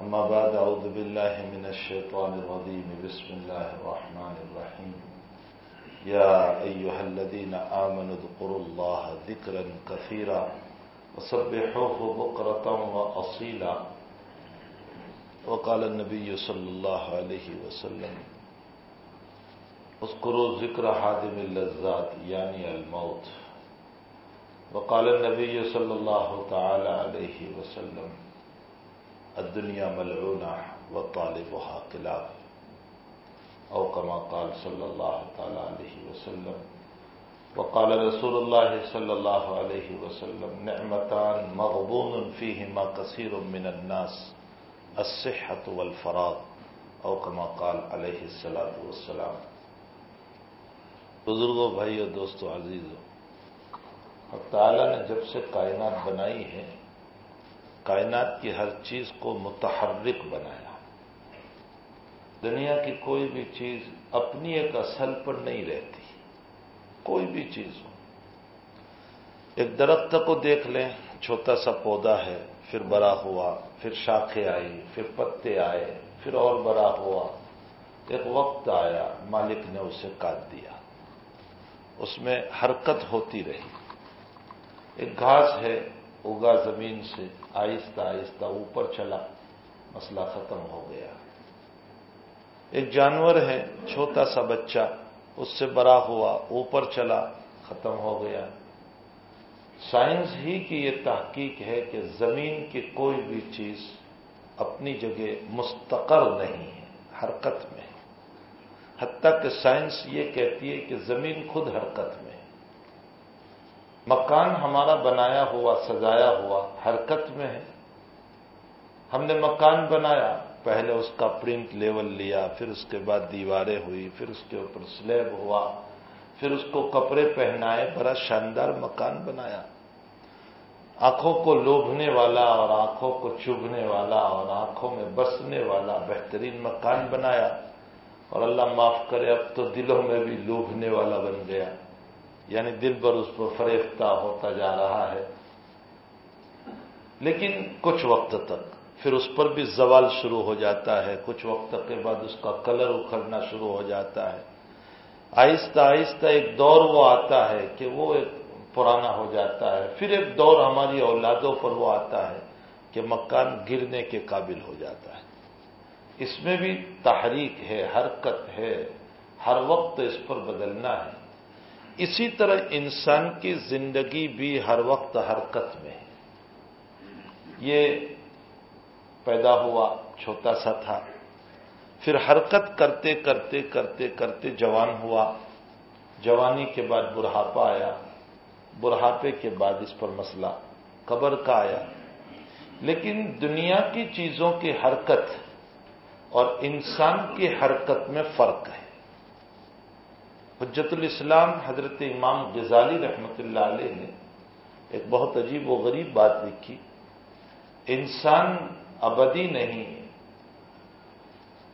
أما بعد، أعوذ بالله من الشيطان الرجيم. بسم الله الرحمن الرحيم. يا أيها الذين آمنوا اذكروا الله ذكرا كثيرا وسبحوه بكرة وأصيلا. وقال النبي صلى الله عليه وسلم، اذكروا ذكر حادم اللذات يعني الموت. وقال النبي صلى الله تعالى عليه وسلم الدنيا ملعونة وطالبها كلاب أو كما قال صلى الله تعالى عليه وسلم، وقال رسول الله صلى الله عليه وسلم، نعمتان مغبون فيهما كثير من الناس، الصحة والفراغ. أو كما قال عليه الصلاة والسلام. بزرگوں بھائیو دوستو عزیزو تعالیٰ نے جب سے کائنات بنائی ہے کائنات کی ہر چیز کو متحرک بنایا۔ دنیا کی کوئی بھی چیز اپنی ایک اصل پر نہیں رہتی۔ کوئی بھی چیز ہو۔ ایک درخت کو دیکھ لیں، چھوٹا سا پودا ہے، پھر بڑا ہوا، پھر شاخیں آئی پھر پتے آئے، پھر اور بڑا ہوا۔ ایک وقت آیا، مالک نے اسے کاٹ دیا۔ اس میں حرکت ہوتی رہی۔ ایک گھاس ہے اگا زمین سے، آہستہ آہستہ اوپر چلا، مسئلہ ختم ہو گیا۔ ایک جانور ہے، چھوٹا سا بچہ، اس سے بڑا ہوا، اوپر چلا، ختم ہو گیا۔ سائنس ہی کی یہ تحقیق ہے کہ زمین کی کوئی بھی چیز اپنی جگہ مستقر نہیں ہے، حرکت میں۔ حتیٰ کہ سائنس یہ کہتی ہے کہ زمین خود حرکت میں مکان ہمارا بنایا ہوا، سجایا ہوا حرکت میں ہے۔ ہم نے مکان بنایا، پہلے اس کا پرنٹ لیول لیا، پھر اس کے بعد دیواریں ہوئی، پھر اس کے اوپر سلیب ہوا، پھر اس کو کپڑے پہنائے، بڑا شاندار مکان بنایا۔ آنکھوں کو لوبھنے والا اور آنکھوں کو چبھنے والا اور آنکھوں میں بسنے والا بہترین مکان بنایا۔ اور اللہ معاف کرے، اب تو دلوں میں بھی لوبھنے والا بن گیا۔ یعنی دل پر اس پر فریفتہ ہوتا جا رہا ہے۔ لیکن کچھ وقت تک پھر اس پر بھی زوال شروع ہو جاتا ہے۔ کچھ وقت کے بعد اس کا کلر اکھڑنا شروع ہو جاتا ہے۔ آہستہ آہستہ ایک دور وہ آتا ہے کہ وہ ایک پرانا ہو جاتا ہے۔ پھر ایک دور ہماری اولادوں پر وہ آتا ہے کہ مکان گرنے کے قابل ہو جاتا ہے۔ اس میں بھی تحریک ہے، حرکت ہے۔ ہر وقت اس پر بدلنا ہے۔ اسی طرح انسان کی زندگی بھی ہر وقت حرکت میں ہے۔ یہ پیدا ہوا، چھوٹا سا تھا۔ پھر حرکت کرتے کرتے کرتے کرتے جوان ہوا۔ جوانی کے بعد بڑھاپا آیا۔ بڑھاپے کے بعد اس پر مسئلہ قبر کا آیا۔ لیکن دنیا کی چیزوں کی حرکت اور انسان کی حرکت میں فرق ہے۔ حجت الاسلام حضرت امام غزالی رحمت اللہ علیہ نے ایک بہت عجیب و غریب بات لکھی، انسان ابدی نہیں ہے،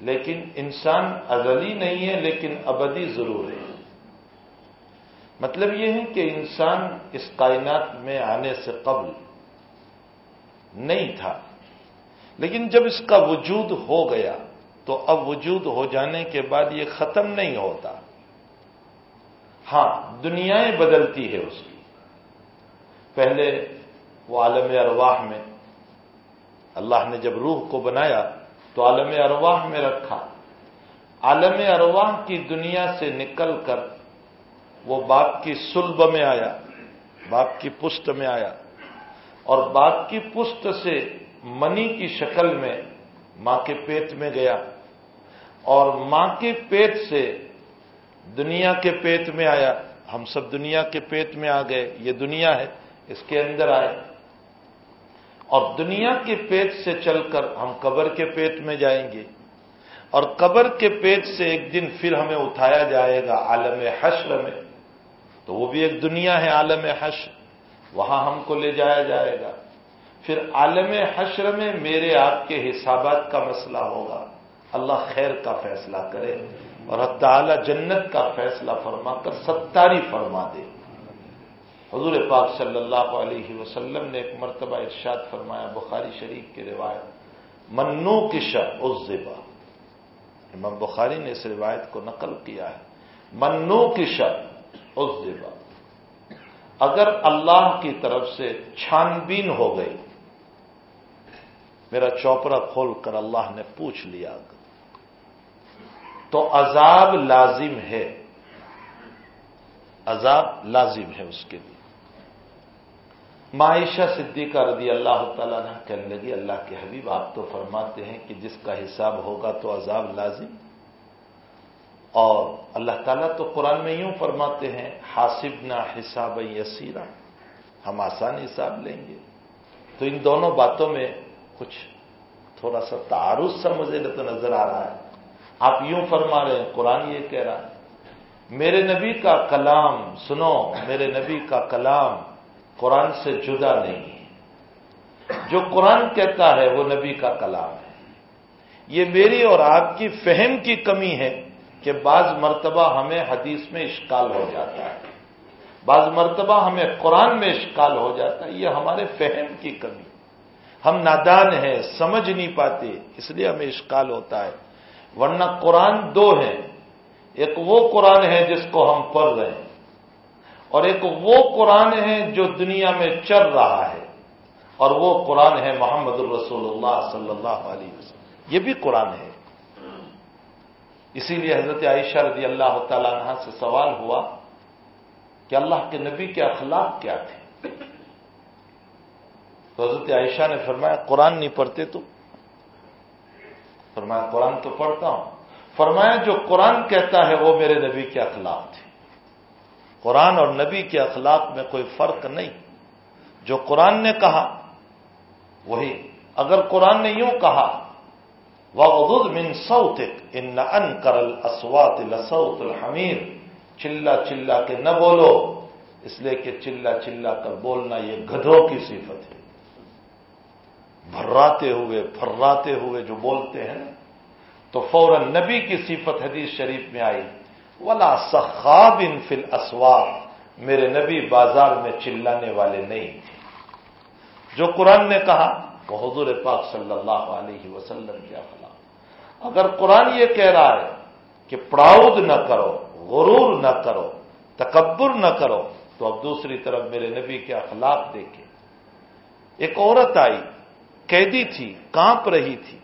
لیکن انسان ازلی نہیں ہے، لیکن ابدی ضرور ہے۔ مطلب یہ ہے کہ انسان اس کائنات میں آنے سے قبل نہیں تھا، لیکن جب اس کا وجود ہو گیا تو اب وجود ہو جانے کے بعد یہ ختم نہیں ہوتا۔ ہاں دنیایں بدلتی ہے اس کی۔ پہلے وہ عالم ارواح میں، اللہ نے جب روح کو بنایا تو عالم ارواح میں رکھا۔ عالم ارواح کی دنیا سے نکل کر وہ باپ کی سلب میں آیا، باپ کی پشت میں آیا۔ اور باپ کی پشت سے منی کی شکل میں ماں کے پیٹ میں گیا۔ اور ماں کے پیٹ سے دنیا کے پیٹ میں آیا، ہم سب دنیا کے پیٹ میں آ گئے، یہ دنیا ہے، اس کے اندر آئے۔ اور دنیا کے پیٹ سے چل کر ہم قبر کے پیٹ میں جائیں گے۔ اور قبر کے پیٹ سے ایک دن پھر ہمیں اٹھایا جائے گا عالم حشر میں۔ تو وہ بھی ایک دنیا ہے، عالم حشر۔ وہاں ہم کو لے جایا جائے گا۔ پھر عالم حشر میں میرے آپ کے حسابات کا مسئلہ ہوگا۔ اللہ خیر کا فیصلہ کرے۔ اور تعالی جنت کا فیصلہ فرما کر ستاری فرما دے۔ حضور پاک صلی اللہ علیہ وسلم نے ایک مرتبہ ارشاد فرمایا، بخاری شریف کی روایت، منو کی شب اس امام بخاری نے اس روایت کو نقل کیا ہے۔ منو کی شب اس اگر اللہ کی طرف سے چھان بین ہو گئی، میرا چوپڑا کھول کر اللہ نے پوچھ لیا۔ تو عذاب لازم ہے۔ عذاب لازم ہے اس کے لیے۔ معائشہ صدیقہ رضی اللہ تعالیٰ نے کہنے لگی، اللہ کے حبیب، آپ تو فرماتے ہیں کہ جس کا حساب ہوگا تو عذاب لازم۔ اور اللہ تعالیٰ تو قرآن میں یوں فرماتے ہیں حاصب نہ حساب یسیرا، ہم آسان حساب لیں گے۔ تو ان دونوں باتوں میں کچھ تھوڑا سا تعارف سا مجھے تو نظر آ رہا ہے۔ آپ یوں فرما رہے ہیں، قرآن یہ کہہ رہا ہے، میرے نبی کا کلام، سنو، میرے نبی کا کلام قرآن سے جدا نہیں ہے۔ جو قرآن کہتا ہے، وہ نبی کا کلام ہے۔ یہ میری اور آپ کی فہم کی کمی ہے کہ بعض مرتبہ ہمیں حدیث میں اشکال ہو جاتا ہے۔ بعض مرتبہ ہمیں قرآن میں اشکال ہو جاتا ہے، یہ ہمارے فہم کی کمی۔ ہم نادان ہیں، سمجھ نہیں پاتے، اس لیے ہمیں اشکال ہوتا ہے۔ ورنہ قرآن دو ہیں۔ ایک وہ قرآن ہے جس کو ہم پڑھ رہے ہیں۔ اور ایک وہ قرآن ہے جو دنیا میں چل رہا ہے۔ اور وہ قرآن ہے محمد الرسول اللہ صلی اللہ علیہ وسلم۔ یہ بھی قرآن ہے۔ اسی لیے حضرت عائشہ رضی اللہ تعالیٰ عنہ سے سوال ہوا کہ اللہ کے نبی کے اخلاق کیا تھے؟ تو حضرت عائشہ نے فرمایا، قرآن نہیں پڑھتے تو؟ فرمایا، قرآن تو پڑھتا ہوں. فرمایا، جو قرآن کہتا ہے، وہ میرے نبی کے اخلاق تھے. قرآن اور نبی کے اخلاق میں کوئی فرق نہیں. جو قرآن نے کہا، وہی. اگر قرآن نے یوں کہا وہ من سوتک ان ان کرل اسوات لسوت الحمیر چلا چلا کے نہ بولو. اس لیے کہ چلا چلا کر بولنا یہ گدھوں کی صفت ہے. بھراتے ہوئے پھراتے ہوئے جو بولتے ہیں، تو فوراً نبی کی صفت حدیث شریف میں آئی۔ ولا سخاب ان فل اسواب میرے نبی بازار میں چلانے والے نہیں تھے۔ جو قرآن نے کہا، وہ حضور پاک صلی اللہ علیہ وسلم کے اخلاق۔ اگر قرآن یہ کہہ رہا ہے کہ پراؤد نہ کرو، غرور نہ کرو، تکبر نہ کرو، تو اب دوسری طرف میرے نبی کے اخلاق دیکھے ایک عورت آئی قیدی تھی، کانپ رہی تھی۔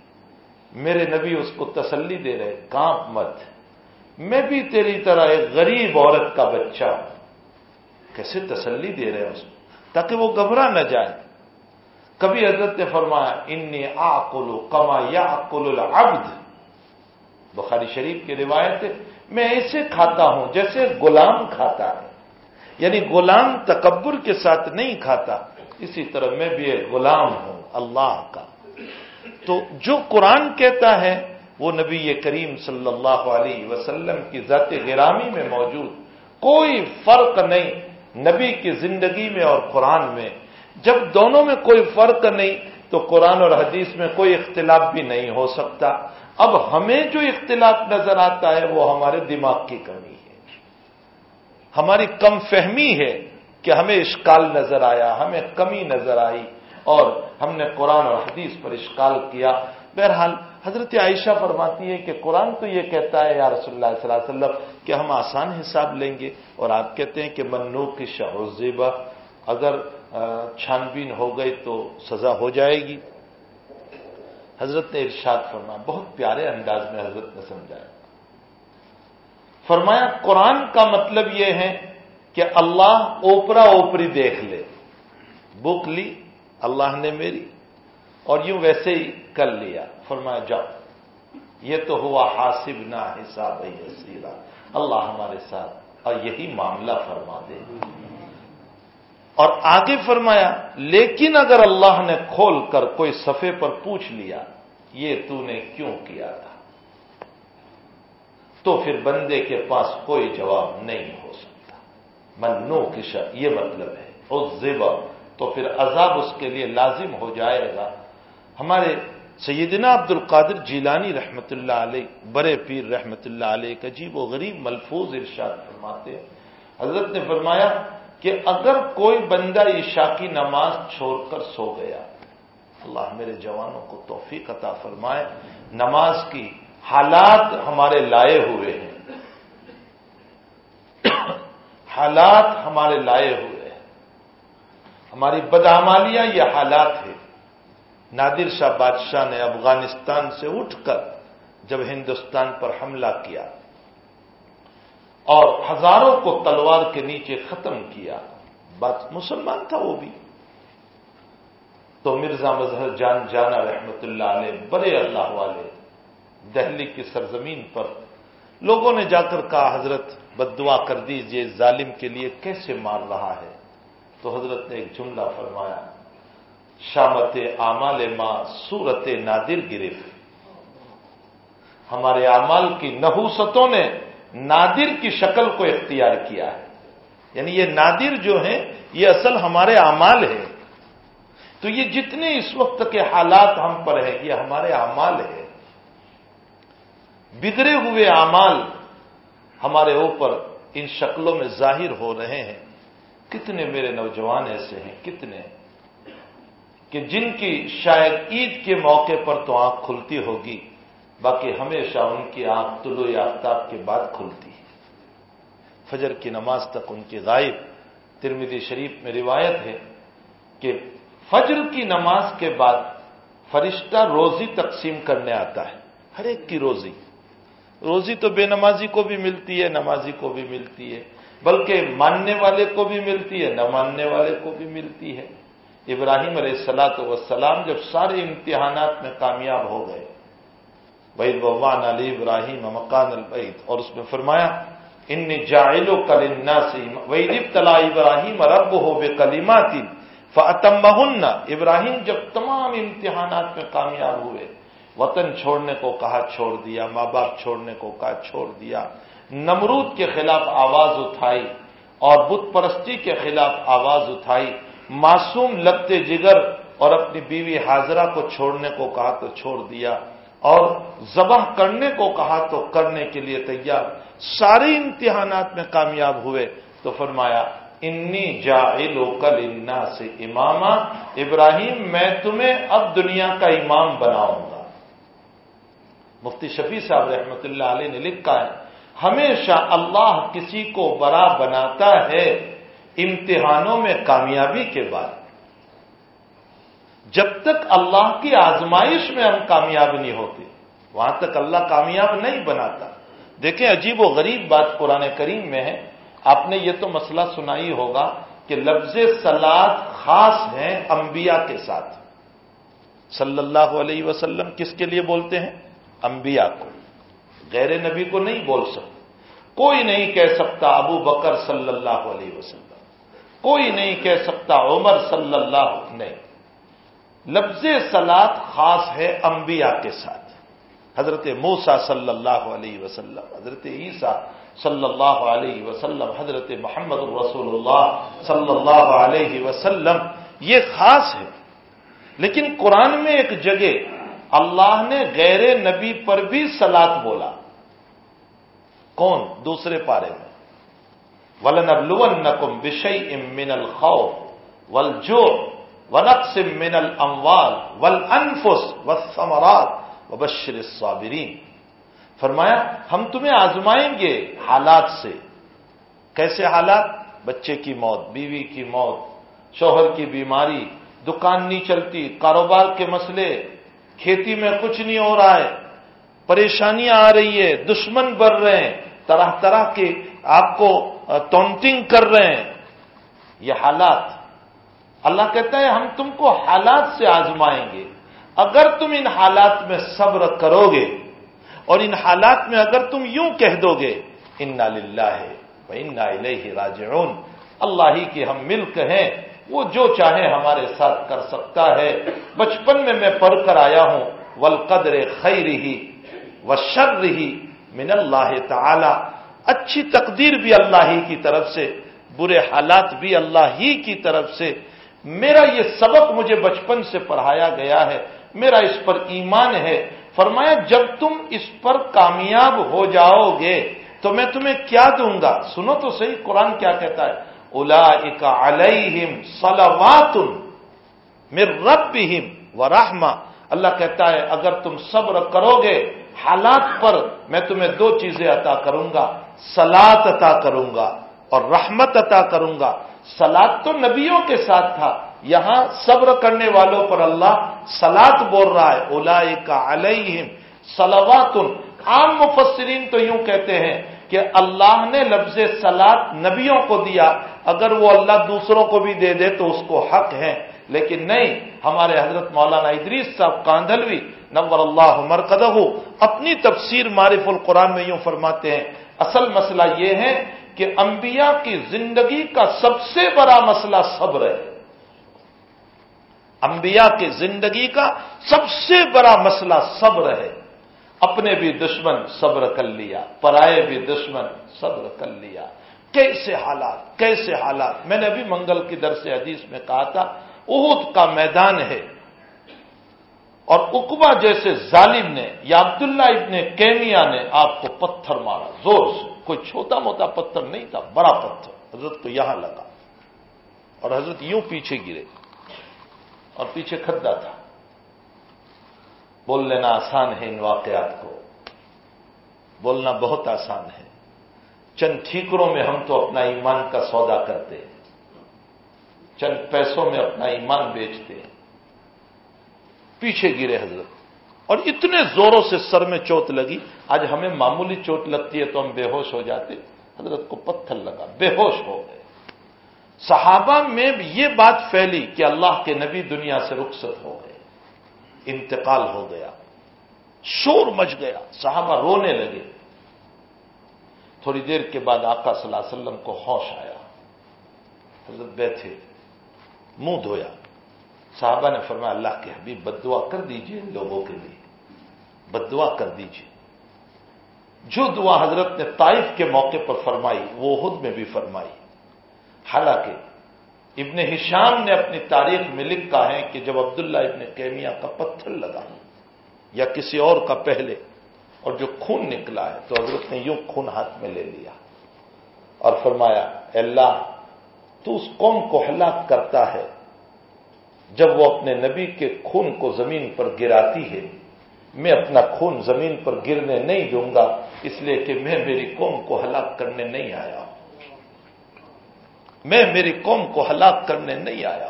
میرے نبی اس کو تسلی دے رہے، کانپ مت۔ میں بھی تیری طرح ایک غریب عورت کا بچہ ہوں۔ کیسے تسلی دے رہے اس کو؟ تاکہ وہ گھبرا نہ جائے۔ کبھی حضرت نے فرمایا، انی آ کلو کما یا العبد. بخاری شریف کی روایت ہے، میں ایسے کھاتا ہوں جیسے غلام کھاتا ہے۔ یعنی غلام تکبر کے ساتھ نہیں کھاتا۔ اسی طرح میں بھی ایک غلام ہوں۔ اللہ کا۔ تو جو قرآن کہتا ہے وہ نبی کریم صلی اللہ علیہ وسلم کی ذات غرامی میں موجود۔ کوئی فرق نہیں نبی کی زندگی میں اور قرآن میں۔ جب دونوں میں کوئی فرق نہیں تو قرآن اور حدیث میں کوئی اختلاف بھی نہیں ہو سکتا۔ اب ہمیں جو اختلاف نظر آتا ہے وہ ہمارے دماغ کی کمی ہے۔ ہماری کم فہمی ہے کہ ہمیں اشکال نظر آیا، ہمیں کمی نظر آئی۔ اور ہم نے قرآن اور حدیث پر اشکال کیا۔ بہرحال، حضرت عائشہ فرماتی ہے کہ قرآن تو یہ کہتا ہے، یا رسول اللہ صلی اللہ علیہ وسلم، کہ ہم آسان حساب لیں گے۔ اور آپ کہتے ہیں کہ منو کی شہزیبہ اگر چھان بین ہو گئی تو سزا ہو جائے گی۔ حضرت نے ارشاد فرمایا، بہت پیارے انداز میں حضرت نے سمجھایا۔ فرمایا، قرآن کا مطلب یہ ہے کہ اللہ اوپرا اوپری دیکھ لے، بک لی اللہ نے میری اور یوں ویسے ہی کر لیا۔ فرمایا، جاؤ۔ یہ تو ہوا حاصب نہ حساب حسیرہ اللہ ہمارے ساتھ۔ اور یہی معاملہ فرما دے۔ اور آگے فرمایا، لیکن اگر اللہ نے کھول کر کوئی صفے پر پوچھ لیا، یہ تو نے کیوں کیا تھا؟ تو پھر بندے کے پاس کوئی جواب نہیں ہو سکتا۔ منو کش یہ مطلب ہے اس تو پھر عذاب اس کے لیے لازم ہو جائے گا۔ ہمارے سیدنا عبد القادر جیلانی رحمت اللہ علیہ برے پیر رحمت اللہ علیہ کا جی وہ غریب ملفوظ ارشاد فرماتے ہیں۔ حضرت نے فرمایا کہ اگر کوئی بندہ عشاء کی نماز چھوڑ کر سو گیا، اللہ میرے جوانوں کو توفیق عطا فرمائے۔ نماز کی حالات ہمارے لائے ہوئے ہیں۔ حالات ہمارے لائے ہوئے ہیں ہماری بدعمالیاں یہ حالات ہیں۔ نادر شاہ بادشاہ نے افغانستان سے اٹھ کر جب ہندوستان پر حملہ کیا اور ہزاروں کو تلوار کے نیچے ختم کیا۔ بات مسلمان تھا وہ بھی۔ تو مرزا مظہر جان جانا رحمت اللہ علیہ بڑے اللہ والے دہلی کی سرزمین پر لوگوں نے جا کر کہا، حضرت بد دعا کر دیجیے ظالم کے لیے کیسے مار رہا ہے؟ تو حضرت نے ایک جملہ فرمایا، شامت آمال ماں سورت نادر گرف ہمارے اعمال کی نحوستوں نے نادر کی شکل کو اختیار کیا ہے۔ یعنی یہ نادر جو ہیں، یہ اصل ہمارے اعمال ہے تو یہ جتنے اس وقت کے حالات ہم پر ہیں، یہ ہمارے اعمال ہے بگڑے ہوئے اعمال ہمارے اوپر ان شکلوں میں ظاہر ہو رہے ہیں۔ کتنے میرے نوجوان ایسے ہیں، کتنے کہ جن کی شاید عید کے موقع پر تو آنکھ کھلتی ہوگی، باقی ہمیشہ ان کی آنکھ طلوع آفتاب کے بعد کھلتی ہے۔ فجر کی نماز تک ان کی غائب۔ ترمیدی شریف میں روایت ہے کہ فجر کی نماز کے بعد فرشتہ روزی تقسیم کرنے آتا ہے، ہر ایک کی روزی۔ روزی تو بے نمازی کو بھی ملتی ہے، نمازی کو بھی ملتی ہے۔ بلکہ ماننے والے کو بھی ملتی ہے، نہ ماننے والے کو بھی ملتی ہے۔ ابراہیم علیہ السلاۃ وسلام جب سارے امتحانات میں کامیاب ہو گئے وحید بوان علی ابراہیم مکان البعید اور اس میں فرمایا ان جائل و کلنا سے وحید تلا ابراہیم رب ہو بے کلیمات فتم ابراہیم جب تمام امتحانات میں کامیاب ہوئے، وطن چھوڑنے کو کہا، چھوڑ دیا، ماں باپ چھوڑنے کو کہا، چھوڑ دیا۔ نمرود کے خلاف آواز اٹھائی اور بت پرستی کے خلاف آواز اٹھائی۔ معصوم لگتے جگر اور اپنی بیوی حاضرہ کو چھوڑنے کو کہا تو چھوڑ دیا اور ذبح کرنے کو کہا تو کرنے کے لیے تیار۔ سارے امتحانات میں کامیاب ہوئے۔ تو فرمایا، انی جا کل انا سے امام ابراہیم، میں تمہیں اب دنیا کا امام بناؤں گا۔ مفتی شفیع صاحب رحمت اللہ علیہ نے لکھا ہے ہمیشہ اللہ کسی کو بڑا بناتا ہے امتحانوں میں کامیابی کے بعد۔ جب تک اللہ کی آزمائش میں ہم کامیاب نہیں ہوتے، وہاں تک اللہ کامیاب نہیں بناتا۔ دیکھیں، عجیب و غریب بات قرآن کریم میں ہے۔ آپ نے یہ تو مسئلہ سنائی ہوگا کہ لفظ سلاد خاص ہیں انبیاء کے ساتھ۔ صلی اللہ علیہ وسلم کس کے لیے بولتے ہیں؟ انبیاء کو۔ غیر نبی کو نہیں بول سکتے کوئی نہیں کہہ سکتا ابو بکر صلی اللہ علیہ وسلم۔ کوئی نہیں کہہ سکتا عمر صلی اللہ نہیں۔ لفظ سلاد خاص ہے انبیاء کے ساتھ۔ حضرت موسا صلی اللہ علیہ وسلم، حضرت عیسیٰ صلی اللہ علیہ وسلم، حضرت محمد الرسول اللہ صلی اللہ علیہ وسلم، یہ خاص ہے۔ لیکن قرآن میں ایک جگہ اللہ نے غیر نبی پر بھی سلاد بولا۔ کون؟ دوسرے پارے میں۔ ولن نقم بشئی من الخوف ولجو ونقص من الاموال والانفس والثمرات وبشر الصابرین فرمایا، ہم تمہیں آزمائیں گے حالات سے۔ کیسے حالات؟ بچے کی موت، بیوی کی موت، شوہر کی بیماری، دکان نہیں چلتی، کاروبار کے مسئلے کھیتی میں کچھ نہیں ہو رہا ہے پریشانیاں آ رہی ہے، دشمن بڑھ رہے ہیں، طرح طرح کے آپ کو ٹونٹنگ کر رہے ہیں۔ یہ حالات۔ اللہ کہتا ہے، ہم تم کو حالات سے آزمائیں گے۔ اگر تم ان حالات میں صبر کرو گے، اور ان حالات میں اگر تم یوں کہہ دو گے انا للہ ہے انا الیہ راجعون اللہ ہی کی ہم ملک ہیں۔ وہ جو چاہے ہمارے ساتھ کر سکتا ہے۔ بچپن میں میں پڑھ کر آیا ہوں۔ ول قدر خیر ہی و شر ہی من اللہ تعالی اچھی تقدیر بھی اللہ ہی کی طرف سے، برے حالات بھی اللہ ہی کی طرف سے۔ میرا یہ سبق مجھے بچپن سے پڑھایا گیا ہے۔ میرا اس پر ایمان ہے۔ فرمایا، جب تم اس پر کامیاب ہو جاؤ گے تو میں تمہیں کیا دوں گا؟ سنو تو صحیح، قرآن کیا کہتا ہے؟ الا علیہم سلوات مر رب و رحما اللہ کہتا ہے، اگر تم صبر کرو گے حالات پر میں تمہیں دو چیزیں عطا کروں گا سلاد عطا کروں گا اور رحمت عطا کروں گا۔ سلاد تو نبیوں کے ساتھ تھا، یہاں صبر کرنے والوں پر اللہ سلاد بول رہا ہے۔ اولا کا علیہم سلوات عام مفسرین تو یوں کہتے ہیں کہ اللہ نے لفظ سلاد نبیوں کو دیا۔ اگر وہ اللہ دوسروں کو بھی دے دے تو اس کو حق ہے۔ لیکن نہیں، ہمارے حضرت مولانا ادریس صاحب کاندھلوی، نور اللہ مرکدہ اپنی تفسیر معرف القرآن میں یوں فرماتے ہیں، اصل مسئلہ یہ ہے کہ انبیاء کی زندگی کا سب سے بڑا مسئلہ صبر ہے۔ انبیاء کی زندگی کا سب سے بڑا مسئلہ صبر ہے۔ اپنے بھی دشمن صبر کر لیا، پرائے بھی دشمن صبر کر لیا۔ کیسے حالات کیسے حالات؟ میں نے ابھی منگل کی درس حدیث میں کہا تھا اہد کا میدان ہے۔ اور اکبا جیسے ظالم نے یا عبداللہ ابن کیمیا نے آپ کو پتھر مارا، زور سے۔ کوئی چھوٹا موٹا پتھر نہیں تھا، بڑا پتھر۔ حضرت کو یہاں لگا۔ اور حضرت یوں پیچھے گرے۔ اور پیچھے کھدا تھا۔ بول لینا آسان ہے ان واقعات کو۔ بولنا بہت آسان ہے۔ چند ٹھیکروں میں ہم تو اپنا ایمان کا سودا کرتے ہیں۔ چند پیسوں میں اپنا ایمان بیچتے ہیں۔ پیچھے گرے حضرت۔ اور اتنے زوروں سے سر میں چوٹ لگی۔ آج ہمیں معمولی چوٹ لگتی ہے تو ہم بے ہوش ہو جاتے۔ حضرت کو پتھر لگا۔ بے ہوش ہو گئے۔ صحابہ میں یہ بات پھیلی کہ اللہ کے نبی دنیا سے رخصت ہو گئے۔ انتقال ہو گیا۔ شور مچ گیا۔ صحابہ رونے لگے۔ تھوڑی دیر کے بعد آقا صلی اللہ علیہ وسلم کو ہوش آیا۔ حضرت بیٹھے۔ منہ دھویا۔ صحابہ نے فرمایا، اللہ کے حبیب، بد دعا کر دیجیے ان لوگوں کے لیے۔ بد دعا کر دیجیے۔ جو دعا حضرت نے طائف کے موقع پر فرمائی، وہ خود میں بھی فرمائی۔ حالانکہ ابن ہشام نے اپنی تاریخ میں لکھا ہے کہ جب عبداللہ ابن کیمیا کا پتھر لگا یا کسی اور کا پہلے اور جو خون نکلا ہے تو حضرت نے یوں خون ہاتھ میں لے لیا اور فرمایا اللہ، تو اس قوم کو ہلاک کرتا ہے جب وہ اپنے نبی کے خون کو زمین پر گراتی ہے۔ میں اپنا خون زمین پر گرنے نہیں دوں گا، اس لیے کہ میں میری قوم کو ہلاک کرنے نہیں آیا ہوں۔ میں میری قوم کو ہلاک کرنے نہیں آیا۔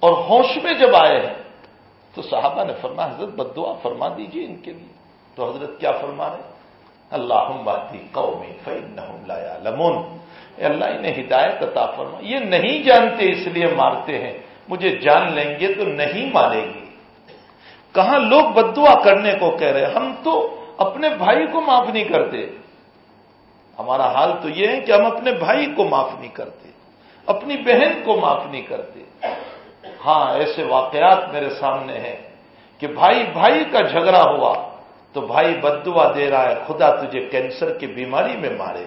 اور ہوش میں جب آئے ہیں، تو صحابہ نے فرما حضرت بد دعا فرما دیجیے ان کے لیے۔ تو حضرت کیا فرما رہے؟ اللہ بات قومی فین لایا لمون اللہ، انہیں ہدایت عطا فرما۔ یہ نہیں جانتے، اس لیے مارتے ہیں۔ مجھے جان لیں گے تو نہیں مارے گی۔ کہاں لوگ بدعا کرنے کو کہہ رہے ہم تو اپنے بھائی کو معاف نہیں کرتے۔ ہمارا حال تو یہ ہے کہ ہم اپنے بھائی کو معاف نہیں کرتے، اپنی بہن کو معاف نہیں کرتے۔ ہاں ایسے واقعات میرے سامنے ہیں کہ بھائی بھائی کا جھگڑا ہوا تو بھائی بدعا دے رہا ہے، خدا تجھے کینسر کی بیماری میں مارے۔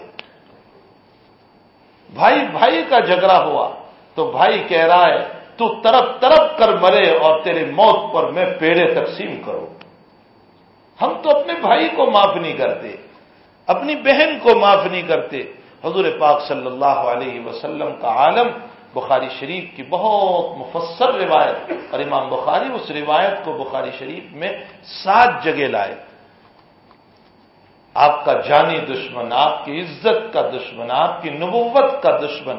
بھائی بھائی کا جھگڑا ہوا تو بھائی کہہ رہا ہے، تو طرف طرف کر مرے اور تیرے موت پر میں پیڑے تقسیم کروں۔ ہم تو اپنے بھائی کو معاف نہیں کرتے۔ اپنی بہن کو معاف نہیں کرتے۔ حضور پاک صلی اللہ علیہ وسلم کا عالم، بخاری شریف کی بہت مفسر روایت، اور امام بخاری اس روایت کو بخاری شریف میں سات جگہ لائے۔ آپ کا جانی دشمن، آپ کی عزت کا دشمن، آپ کی نبوت کا دشمن،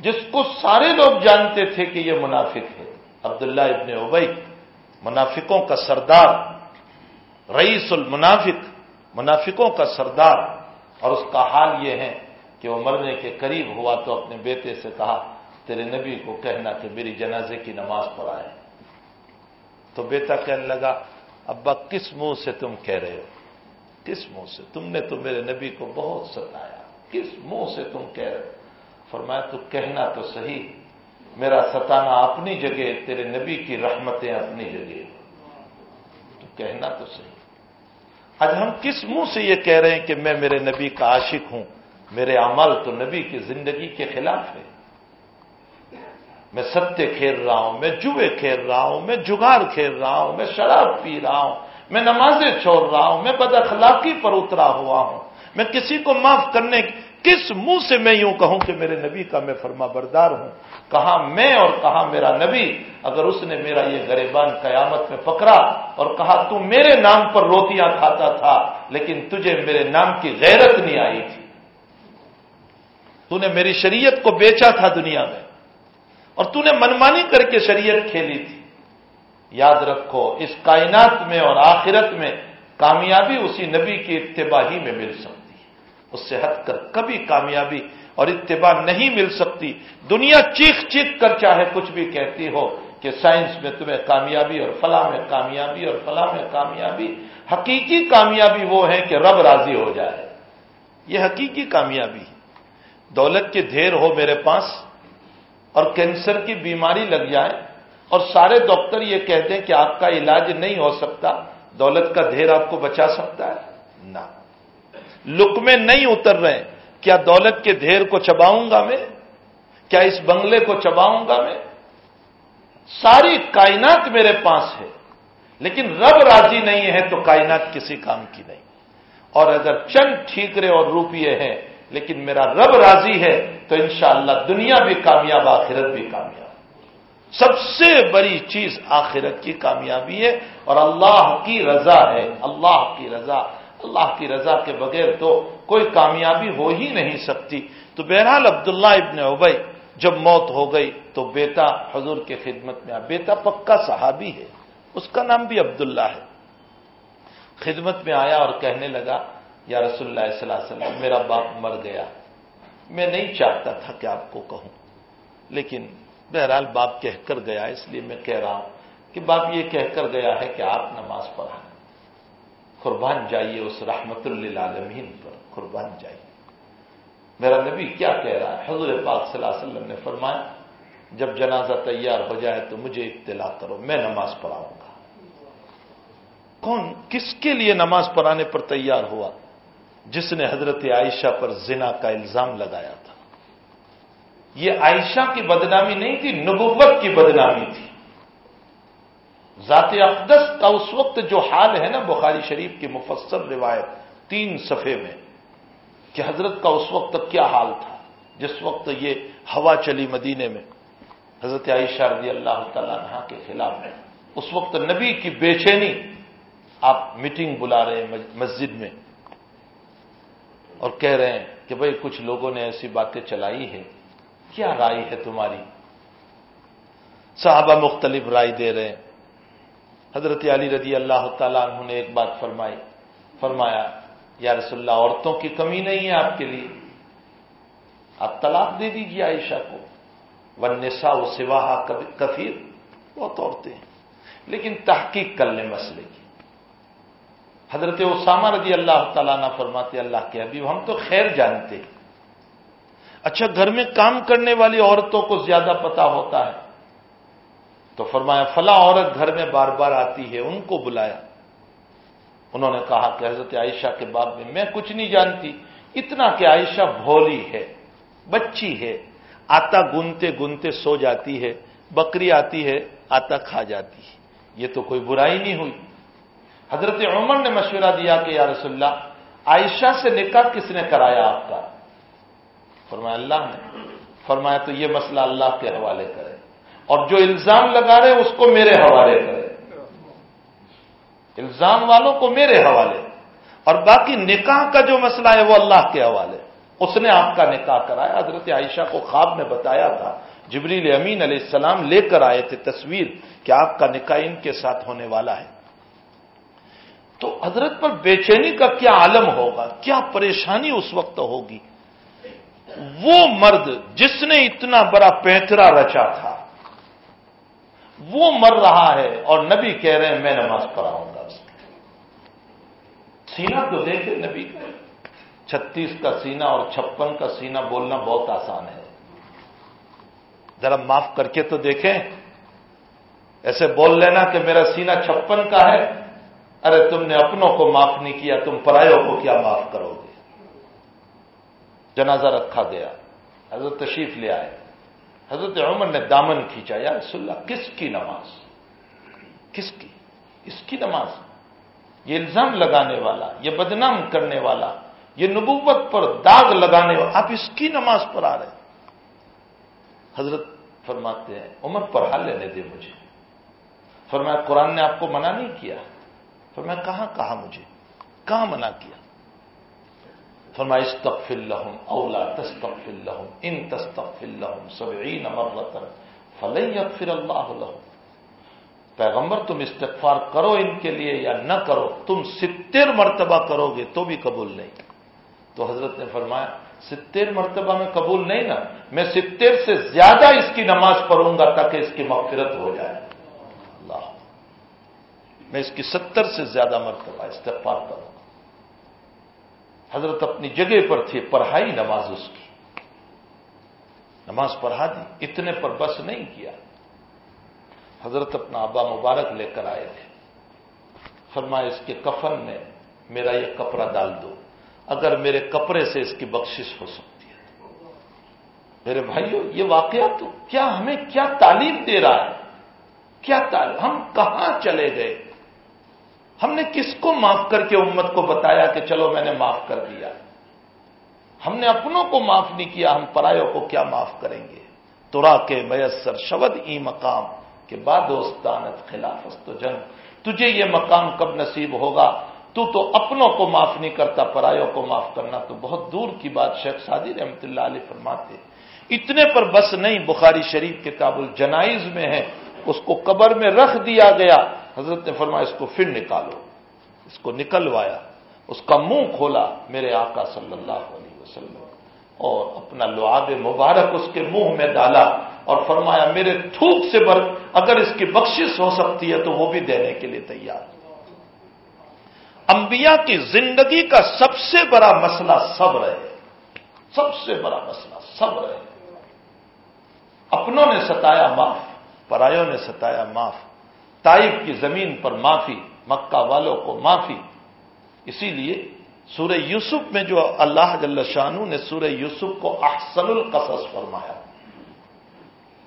جس کو سارے لوگ جانتے تھے کہ یہ منافق ہے۔ عبداللہ ابن ابئی منافقوں کا سردار، رئیس المنافق منافقوں کا سردار اور اس کا حال یہ ہے کہ وہ مرنے کے قریب ہوا تو اپنے بیٹے سے کہا، تیرے نبی کو کہنا کہ میری جنازے کی نماز پڑھائے تو بیٹا کہنے لگا، ابا کس منہ سے تم کہہ رہے ہو؟ کس منہ سے؟ تم نے تو میرے نبی کو بہت ستایا۔ کس منہ سے تم کہہ رہے ہو؟ فرمایا، تو کہنا تو صحیح۔ میرا ستانا اپنی جگہ، تیرے نبی کی رحمتیں اپنی جگہ۔ تو کہنا تو صحیح۔ آج ہم کس منہ سے یہ کہہ رہے ہیں کہ میں میرے نبی کا عاشق ہوں؟ میرے عمل تو نبی کی زندگی کے خلاف ہے میں ستیہ کھیل رہا ہوں، میں جوئے کھیل رہا ہوں، میں جگار کھیل رہا ہوں، میں شراب پی رہا ہوں، میں نمازیں چھوڑ رہا ہوں، میں بد اخلاقی پر اترا ہوا ہوں۔ میں کسی کو معاف کرنے کس منہ سے میں یوں کہوں کہ میرے نبی کا میں فرما بردار ہوں؟ کہا میں اور کہا میرا نبی؟ اگر اس نے میرا یہ گریبان قیامت میں پکڑا اور کہا تو میرے نام پر روٹیاں کھاتا تھا، لیکن تجھے میرے نام کی غیرت نہیں آئی تھی۔ تو نے میری شریعت کو بیچا تھا دنیا میں اور تو نے منمانی کر کے شریعت کھیلی تھی۔ یاد رکھو، اس کائنات میں اور آخرت میں کامیابی اسی نبی کی اتباع ہی میں مل سکتی۔ اس سے ہٹ کر کبھی کامیابی اور اتباع نہیں مل سکتی۔ دنیا چیخ چیخ کر چاہے کچھ بھی کہتی ہو کہ سائنس میں تمہیں کامیابی اور فلاں میں کامیابی اور فلاں میں کامیابی۔ حقیقی کامیابی وہ ہے کہ رب راضی ہو جائے۔ یہ حقیقی کامیابی دولت کے دھیر ہو میرے پاس اور کینسر کی بیماری لگ جائے اور سارے ڈاکٹر یہ کہتے ہیں کہ آپ کا علاج نہیں ہو سکتا، دولت کا دھیر آپ کو بچا سکتا ہے۔ نہ۔ لک میں نہیں اتر رہے کیا دولت کے دھیر کو چباؤں گا میں؟ کیا اس بنگلے کو چباؤں گا میں؟ ساری کائنات میرے پاس ہے، لیکن رب راضی نہیں ہے تو کائنات کسی کام کی نہیں۔ اور اگر چند ٹھیکرے اور روپیے ہیں، لیکن میرا رب راضی ہے، تو انشاءاللہ دنیا بھی کامیاب، آخرت بھی کامیاب۔ سب سے بڑی چیز آخرت کی کامیابی ہے، اور اللہ کی رضا ہے، اللہ کی رضا۔ اللہ کی رضا کے بغیر تو کوئی کامیابی ہو ہی نہیں سکتی۔ تو بہرحال عبداللہ ابن ابئی جب موت ہو گئی تو بیٹا حضور کے خدمت میں آ بیٹا پکا صحابی ہے۔ اس کا نام بھی عبداللہ ہے۔ خدمت میں آیا اور کہنے لگا، یا رسول اللہ صلی اللہ علیہ وسلم، میرا باپ مر گیا۔ میں نہیں چاہتا تھا کہ آپ کو کہوں۔ لیکن بہرحال باپ کہہ کر گیا، اس لیے میں کہہ رہا ہوں کہ باپ یہ کہہ کر گیا ہے کہ آپ نماز پڑھا۔ قربان جائیے اس رحمت للعالمین پر، قربان جائیے۔ میرا نبی کیا کہہ رہا ہے؟ حضور پاک صلی اللہ علیہ وسلم نے فرمایا، جب جنازہ تیار ہو جائے تو مجھے اطلاع کرو، میں نماز پڑھاؤں گا۔ کون، کس کے لیے نماز پڑھانے پر تیار ہوا؟ جس نے حضرت عائشہ پر زنا کا الزام لگایا تھا۔ یہ عائشہ کی بدنامی نہیں تھی، نبوت کی بدنامی تھی۔ ذات اقدس کا اس وقت جو حال ہے نا بخاری شریف کی مفصل روایت تین صفحے میں کہ حضرت کا اس وقت کیا حال تھا؟ جس وقت یہ ہوا چلی مدینے میں، حضرت عائشہ رضی اللہ تعالیٰ عنہ کے خلاف ہے۔ اس وقت نبی کی بے چینی آپ میٹنگ بلا رہے ہیں مسجد میں اور کہہ رہے ہیں کہ بھئی کچھ لوگوں نے ایسی باتیں چلائی ہے کیا رائے ہے تمہاری؟ صحابہ مختلف رائے دے رہے ہیں۔ حضرت علی رضی اللہ تعالیٰ عنہ نے ایک بات فرمائی، فرمایا، یا رسول اللہ، عورتوں کی کمی نہیں ہے آپ کے لیے؟ آپ طلاق دے دیجیے عائشہ کو۔ ونسا و سواہا کفیر بہت عورتیں ہیں۔ لیکن تحقیق کر لیں مسئلے کی۔ حضرت اسامہ رضی اللہ تعالیٰ نہ فرماتے، اللہ کے حبیب، ہم تو خیر جانتے۔ اچھا گھر میں کام کرنے والی عورتوں کو زیادہ پتا ہوتا ہے۔ تو فرمایا، فلاں عورت گھر میں بار بار آتی ہے، ان کو بلایا۔ انہوں نے کہا کہ حضرت عائشہ کے باب میں میں کچھ نہیں جانتی، اتنا کہ عائشہ بھولی ہے، بچی ہے، آتا گنتے گنتے سو جاتی ہے، بکری آتی ہے، آتا کھا جاتی ہے۔ یہ تو کوئی برائی نہیں ہوئی۔ حضرت عمر نے مشورہ دیا کہ، یا رسول اللہ، عائشہ سے نکاح کس نے کرایا آپ کا؟ فرمایا، اللہ نے۔ فرمایا تو یہ مسئلہ اللہ کے حوالے کرے اور جو الزام لگا رہے اس کو میرے حوالے کرے الزام والوں کو میرے حوالے۔ اور باقی نکاح کا جو مسئلہ ہے، وہ اللہ کے حوالے۔ اس نے آپ کا نکاح کرایا، حضرت عائشہ کو خواب میں بتایا تھا۔ جبریل امین علیہ السلام لے کر آئے تھے تصویر کہ آپ کا نکاح ان کے ساتھ ہونے والا ہے۔ تو حضرت پر بے چینی کا کیا عالم ہوگا؟ کیا پریشانی اس وقت ہوگی؟ وہ مرد جس نے اتنا بڑا پینترا رچا تھا وہ مر رہا ہے اور نبی کہہ رہے ہیں میں نماز پڑھاؤں گا۔ اس سینا تو دیکھے نبی کا۔ چھتیس کا سینا اور چھپن کا سینا بولنا بہت آسان ہے۔ ذرا معاف کر کے تو دیکھیں۔ ایسے بول لینا کہ میرا سینا چھپن کا ہے۔ ارے تم نے اپنوں کو معاف نہیں کیا، تم پرایوں کو کیا معاف کرو گے؟ جنازہ رکھا گیا۔ حضرت تشریف لے آئے۔ حضرت عمر نے دامن کھینچا، یا رسول اللہ، کس کی نماز؟ کس کی؟ اس کی نماز۔ یہ الزام لگانے والا، یہ بدنام کرنے والا، یہ نبوت پر داغ لگانے والا، آپ اس کی نماز پر آ رہے حضرت فرماتے ہیں، عمر پر حال لینے دے مجھے۔ فرمایا، قرآن نے آپ کو منع نہیں کیا۔ فرمایا، کہاں کہا مجھے؟ کہاں منع کیا؟ فرمایا استغفر لهم اولا تستغفر لهم، ان تستغفر لهم سبعین مرتا فلن یغفر اللہ لهم. پیغمبر، تم استغفار کرو ان کے لیے یا نہ کرو، تم ستر مرتبہ کرو گے تو بھی قبول نہیں. تو حضرت نے فرمایا، ستر مرتبہ میں قبول نہیں نا، میں ستر سے زیادہ اس کی نماز پڑھوں گا تاکہ اس کی مغفرت ہو جائے۔ اللہ، میں اس کی ستر سے زیادہ مرتبہ استغفار کروں گا۔ حضرت اپنی جگہ پر تھے، پڑھائی نماز اس کی۔ نماز پڑھا دی، اتنے پر بس نہیں کیا۔ حضرت اپنا آبا مبارک لے کر آئے تھے۔ فرمایا، اس کے کفن میں میرا یہ کپڑا ڈال دو۔ اگر میرے کپڑے سے اس کی بخشش ہو سکتی ہے۔ میرے بھائیوں یہ واقعہ تو کیا ہمیں کیا تعلیم دے رہا ہے؟ کیا تعلیم؟ ہم کہاں چلے گئے؟ ہم نے کس کو معاف کر کے امت کو بتایا کہ چلو میں نے معاف کر دیا؟ ہم نے اپنوں کو معاف نہیں کیا، ہم پرایوں کو کیا معاف کریں گے؟ تورا کے میسر شبد ای مقام کے بعد دوستانت خلاف تو جنگ۔ تجھے یہ مقام کب نصیب ہوگا؟ تو تو اپنوں کو معاف نہیں کرتا، پرایوں کو معاف کرنا۔ تو بہت دور کی بات شیخ سادی رحمت اللہ علیہ فرماتے اتنے پر بس نہیں، بخاری شریف کتاب الجنائز میں ہے، اس کو قبر میں رکھ دیا گیا۔ حضرت نے فرمایا، اس کو پھر نکالو۔ اس کو نکلوایا۔ اس کا منہ کھولا میرے آقا صلی اللہ علیہ وسلم اور اپنا لعاب مبارک اس کے منہ میں ڈالا اور فرمایا، میرے تھوک سے بر، اگر اس کی بخشش ہو سکتی ہے تو وہ بھی دینے کے لیے تیار۔ انبیاء کی زندگی کا سب سے بڑا مسئلہ صبر ہے۔ سب سے بڑا مسئلہ صبر ہے۔ اپنوں نے ستایا معاف، پرایوں نے ستایا معاف۔ تائب کی زمین پر معافی، مکہ والوں کو معافی۔ اسی لیے سورہ یوسف میں جو اللہ جل شانو نے سورہ یوسف کو احسن القصص فرمایا۔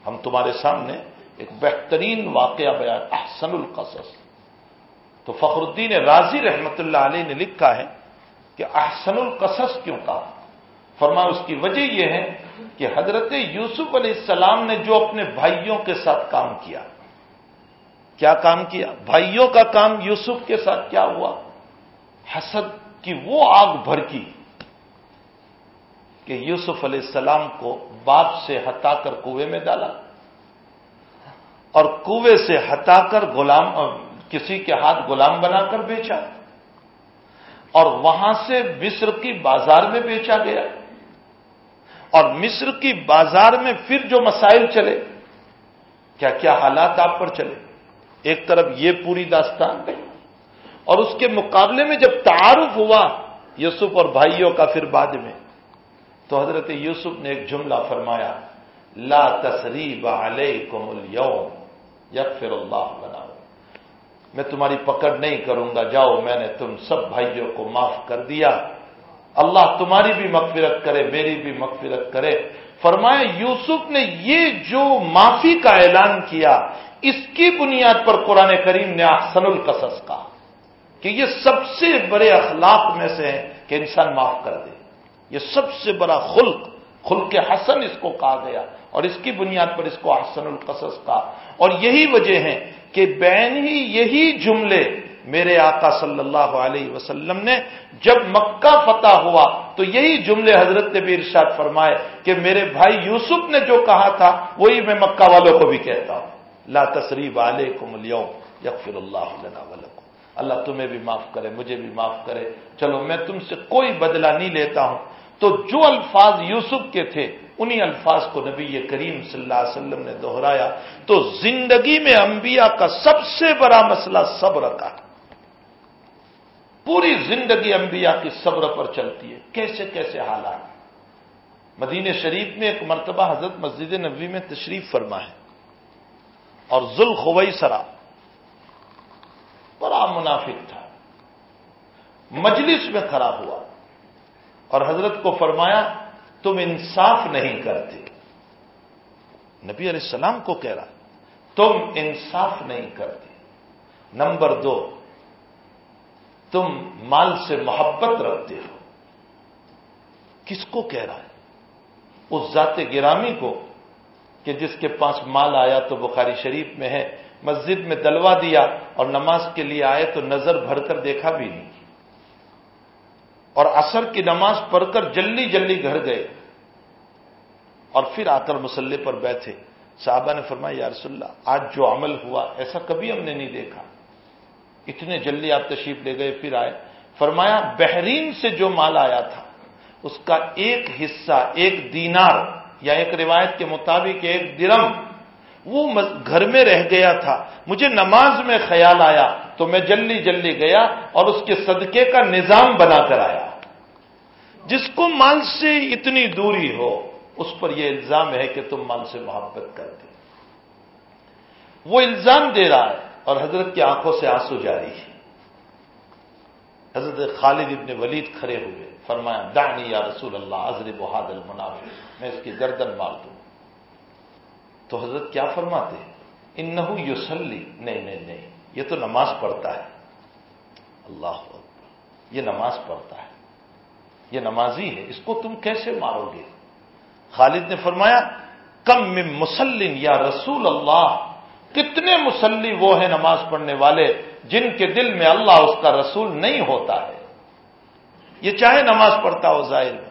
ہم تمہارے سامنے ایک بہترین واقعہ بیان، احسن القصص۔ تو فخر الدین راضی رحمت اللہ علیہ نے لکھا ہے کہ احسن القصص کیوں کہا؟ فرما اس کی وجہ یہ ہے کہ حضرت یوسف علیہ السلام نے جو اپنے بھائیوں کے ساتھ کام کیا۔ کیا کام کیا؟ بھائیوں کا کام یوسف کے ساتھ کیا ہوا؟ حسد کی وہ آگ بھڑکی کہ یوسف علیہ السلام کو باپ سے ہٹا کر کنویں میں ڈالا اور کنویں سے ہٹا کر غلام، کسی کے ہاتھ غلام بنا کر بیچا اور وہاں سے مصر کی بازار میں بیچا گیا اور مصر کی بازار میں پھر جو مسائل چلے، کیا کیا حالات آپ پر چلے؟ ایک طرف یہ پوری داستان اور اس کے مقابلے میں جب تعارف ہوا یوسف اور بھائیوں کا پھر بعد میں، تو حضرت یوسف نے ایک جملہ فرمایا، لا تصریب علیکم اليوم یغفر اللہ بناؤ میں تمہاری پکڑ نہیں کروں گا، جاؤ میں نے تم سب بھائیوں کو معاف کر دیا۔ اللہ تمہاری بھی مغفرت کرے، میری بھی مغفرت کرے۔ فرمایا، یوسف نے یہ جو معافی کا اعلان کیا اس کی بنیاد پر قرآن کریم نے احسن القصص کہا کہ یہ سب سے بڑے اخلاق میں سے ہے کہ انسان معاف کر دے۔ یہ سب سے بڑا خلق خلق حسن اس کو کہا گیا اور اس کی بنیاد پر اس کو احسن القصص کہا۔ اور یہی وجہ ہے کہ بین ہی یہی جملے میرے آقا صلی اللہ علیہ وسلم نے جب مکہ فتح ہوا تو یہی جملے حضرت نے بھی ارشاد فرمائے کہ میرے بھائی یوسف نے جو کہا تھا وہی میں مکہ والوں کو بھی کہتا ہوں۔ لا تصریب علیکم اليوم یغفر اللہ لنا ولکم۔ اللہ تمہیں بھی معاف کرے، مجھے بھی معاف کرے۔ چلو، میں تم سے کوئی بدلہ نہیں لیتا ہوں۔ تو جو الفاظ یوسف کے تھے، انہی الفاظ کو نبی کریم صلی اللہ علیہ وسلم نے دہرایا۔ تو زندگی میں انبیاء کا سب سے بڑا مسئلہ صبر کا۔ پوری زندگی انبیاء کی صبر پر چلتی ہے۔ کیسے کیسے حالات؟ مدینہ شریف میں ایک مرتبہ حضرت مسجد نبی میں تشریف فرما ہے اور ذل خوئی سرا بڑا منافق تھا۔ مجلس میں کھڑا ہوا۔ اور حضرت کو فرمایا، تم انصاف نہیں کرتے۔ نبی علیہ السلام کو کہہ رہا، تم انصاف نہیں کرتے۔ نمبر دو، تم مال سے محبت رکھتے ہو۔ کس کو کہہ رہا ہے؟ اس ذات گرامی کو۔ کہ جس کے پاس مال آیا تو بخاری شریف میں ہے، مسجد میں دلوا دیا اور نماز کے لیے آئے تو نظر بھر کر دیکھا بھی نہیں۔ اور اثر کی نماز پڑھ کر جلدی جلدی گھر گئے۔ اور پھر آ کر مسلح پر بیٹھے۔ صحابہ نے فرمایا، یا رسول اللہ، آج جو عمل ہوا، ایسا کبھی ہم نے نہیں دیکھا۔ اتنے جلدی آپ تشریف لے گئے، پھر آئے۔ فرمایا، بحرین سے جو مال آیا تھا، اس کا ایک حصہ، ایک دینار یا ایک روایت کے مطابق ایک درم، وہ گھر میں رہ گیا تھا، مجھے نماز میں خیال آیا، تو میں جلدی جلدی گیا اور اس کے صدقے کا نظام بنا کر آیا۔ جس کو مال سے اتنی دوری ہو، اس پر یہ الزام ہے کہ تم مال سے محبت کرتے وہ الزام دے رہا ہے اور حضرت کی آنکھوں سے آنسو جاری۔ ہے حضرت خالد ابن ولید کھڑے ہوئے۔ فرمایا دانی یا رسول اللہ عزر بحاد المناف میں اس کی گردن مار دوں۔ تو حضرت کیا فرماتے ان نہ یوسلی نہیں نہیں نہیں، یہ تو نماز پڑھتا ہے۔ اللہ یہ نماز پڑھتا ہے۔ یہ نمازی ہے، اس کو تم کیسے مارو گے؟ خالد نے فرمایا، کم میں مسلم یا رسول اللہ۔ کتنے مسلی وہ ہیں نماز پڑھنے والے جن کے دل میں اللہ اس کا رسول نہیں ہوتا ہے؟ یہ چاہے نماز پڑھتا ہو ظاہر میں،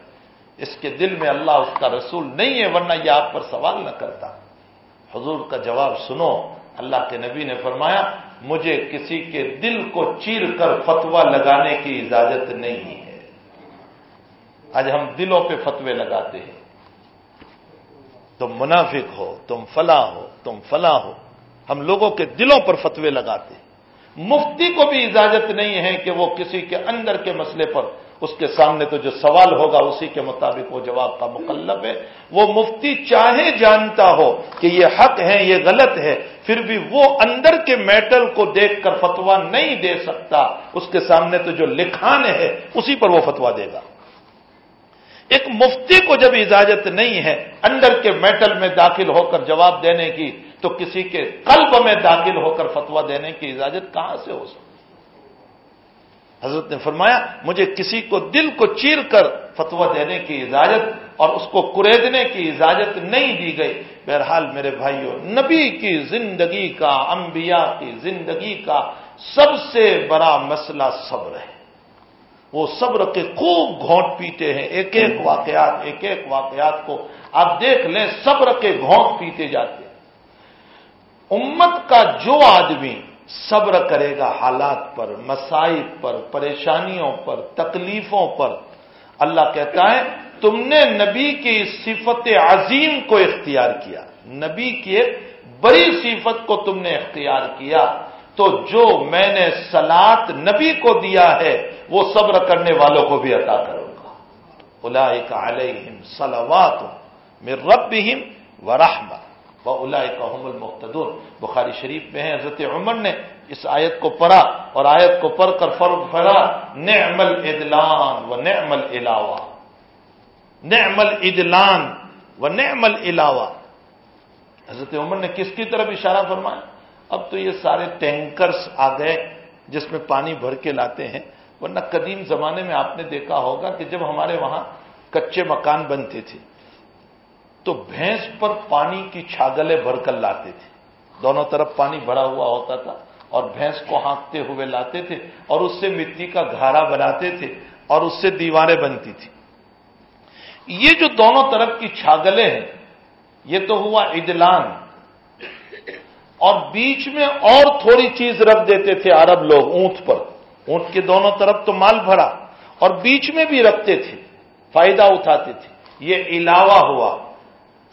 اس کے دل میں اللہ اس کا رسول نہیں ہے، ورنہ یہ آپ پر سوال نہ کرتا۔ حضور کا جواب سنو۔ اللہ کے نبی نے فرمایا، مجھے کسی کے دل کو چیر کر فتوا لگانے کی اجازت نہیں ہے۔ آج ہم دلوں پہ فتوے لگاتے ہیں۔ تم منافق ہو، تم فلاں ہو، تم فلاں ہو۔ ہم لوگوں کے دلوں پر فتوے لگاتے ہیں۔ مفتی کو بھی اجازت نہیں ہے کہ وہ کسی کے اندر کے مسئلے پر اس کے سامنے تو جو سوال ہوگا اسی کے مطابق وہ جواب کا مقلب ہے۔ وہ مفتی چاہے جانتا ہو کہ یہ حق ہے، یہ غلط ہے، پھر بھی وہ اندر کے میٹل کو دیکھ کر فتوا نہیں دے سکتا۔ اس کے سامنے تو جو لکھان ہے، اسی پر وہ فتوا دے گا۔ ایک مفتی کو جب اجازت نہیں ہے اندر کے میٹل میں داخل ہو کر جواب دینے کی، تو کسی کے قلب میں داخل ہو کر فتوا دینے کی اجازت کہاں سے ہو سکتی؟ حضرت نے فرمایا، مجھے کسی کو دل کو چیر کر فتوا دینے کی اجازت اور اس کو کریدنے کی اجازت نہیں دی گئی۔ بہرحال میرے بھائیوں نبی کی زندگی کا، انبیاء کی زندگی کا سب سے بڑا مسئلہ صبر ہے۔ وہ صبر کے خوب گھونٹ پیتے ہیں۔ ایک ایک واقعات، ایک ایک واقعات کو آپ دیکھ لیں، صبر کے گھونٹ پیتے جاتے ہیں۔ امت کا جو آدمی صبر کرے گا حالات پر، مسائب پر، پریشانیوں پر، تکلیفوں پر۔ اللہ کہتا ہے، تم نے نبی کی صفت عظیم کو اختیار کیا۔ نبی کی ایک بڑی صفت کو تم نے اختیار کیا۔ تو جو میں نے سلاد نبی کو دیا ہے، وہ صبر کرنے والوں کو بھی عطا کروں گا۔ الا علیہم سلوات میں رب و رحمت و الا المختدون بخاری شریف میں ہے، حضرت عمر نے اس آیت کو پڑھا اور آیت کو پڑھ کر فرق فرا نعم ادلان و نعم علاوہ نعم ادلان و نعم علاوہ حضرت عمر نے کس کی طرف اشارہ فرمایا؟ اب تو یہ سارے ٹینکرز آ گئے جس میں پانی بھر کے لاتے ہیں، ورنہ قدیم زمانے میں آپ نے دیکھا ہوگا کہ جب ہمارے وہاں کچے مکان بنتے تھے تو بھینس پر پانی کی چھاگلیں بھر کر لاتے تھے۔ دونوں طرف پانی بھرا ہوا ہوتا تھا اور بھینس کو ہانکتے ہوئے لاتے تھے اور اس سے مٹی کا گھارا بناتے تھے اور اس سے دیواریں بنتی تھی یہ جو دونوں طرف کی چھاگلیں ہیں، یہ تو ہوا ادلان اور بیچ میں اور تھوڑی چیز رکھ دیتے تھے عرب لوگ اونٹ پر۔ اونٹ کے دونوں طرف تو مال بھرا اور بیچ میں بھی رکھتے تھے، فائدہ اٹھاتے تھے۔ یہ علاوہ ہوا۔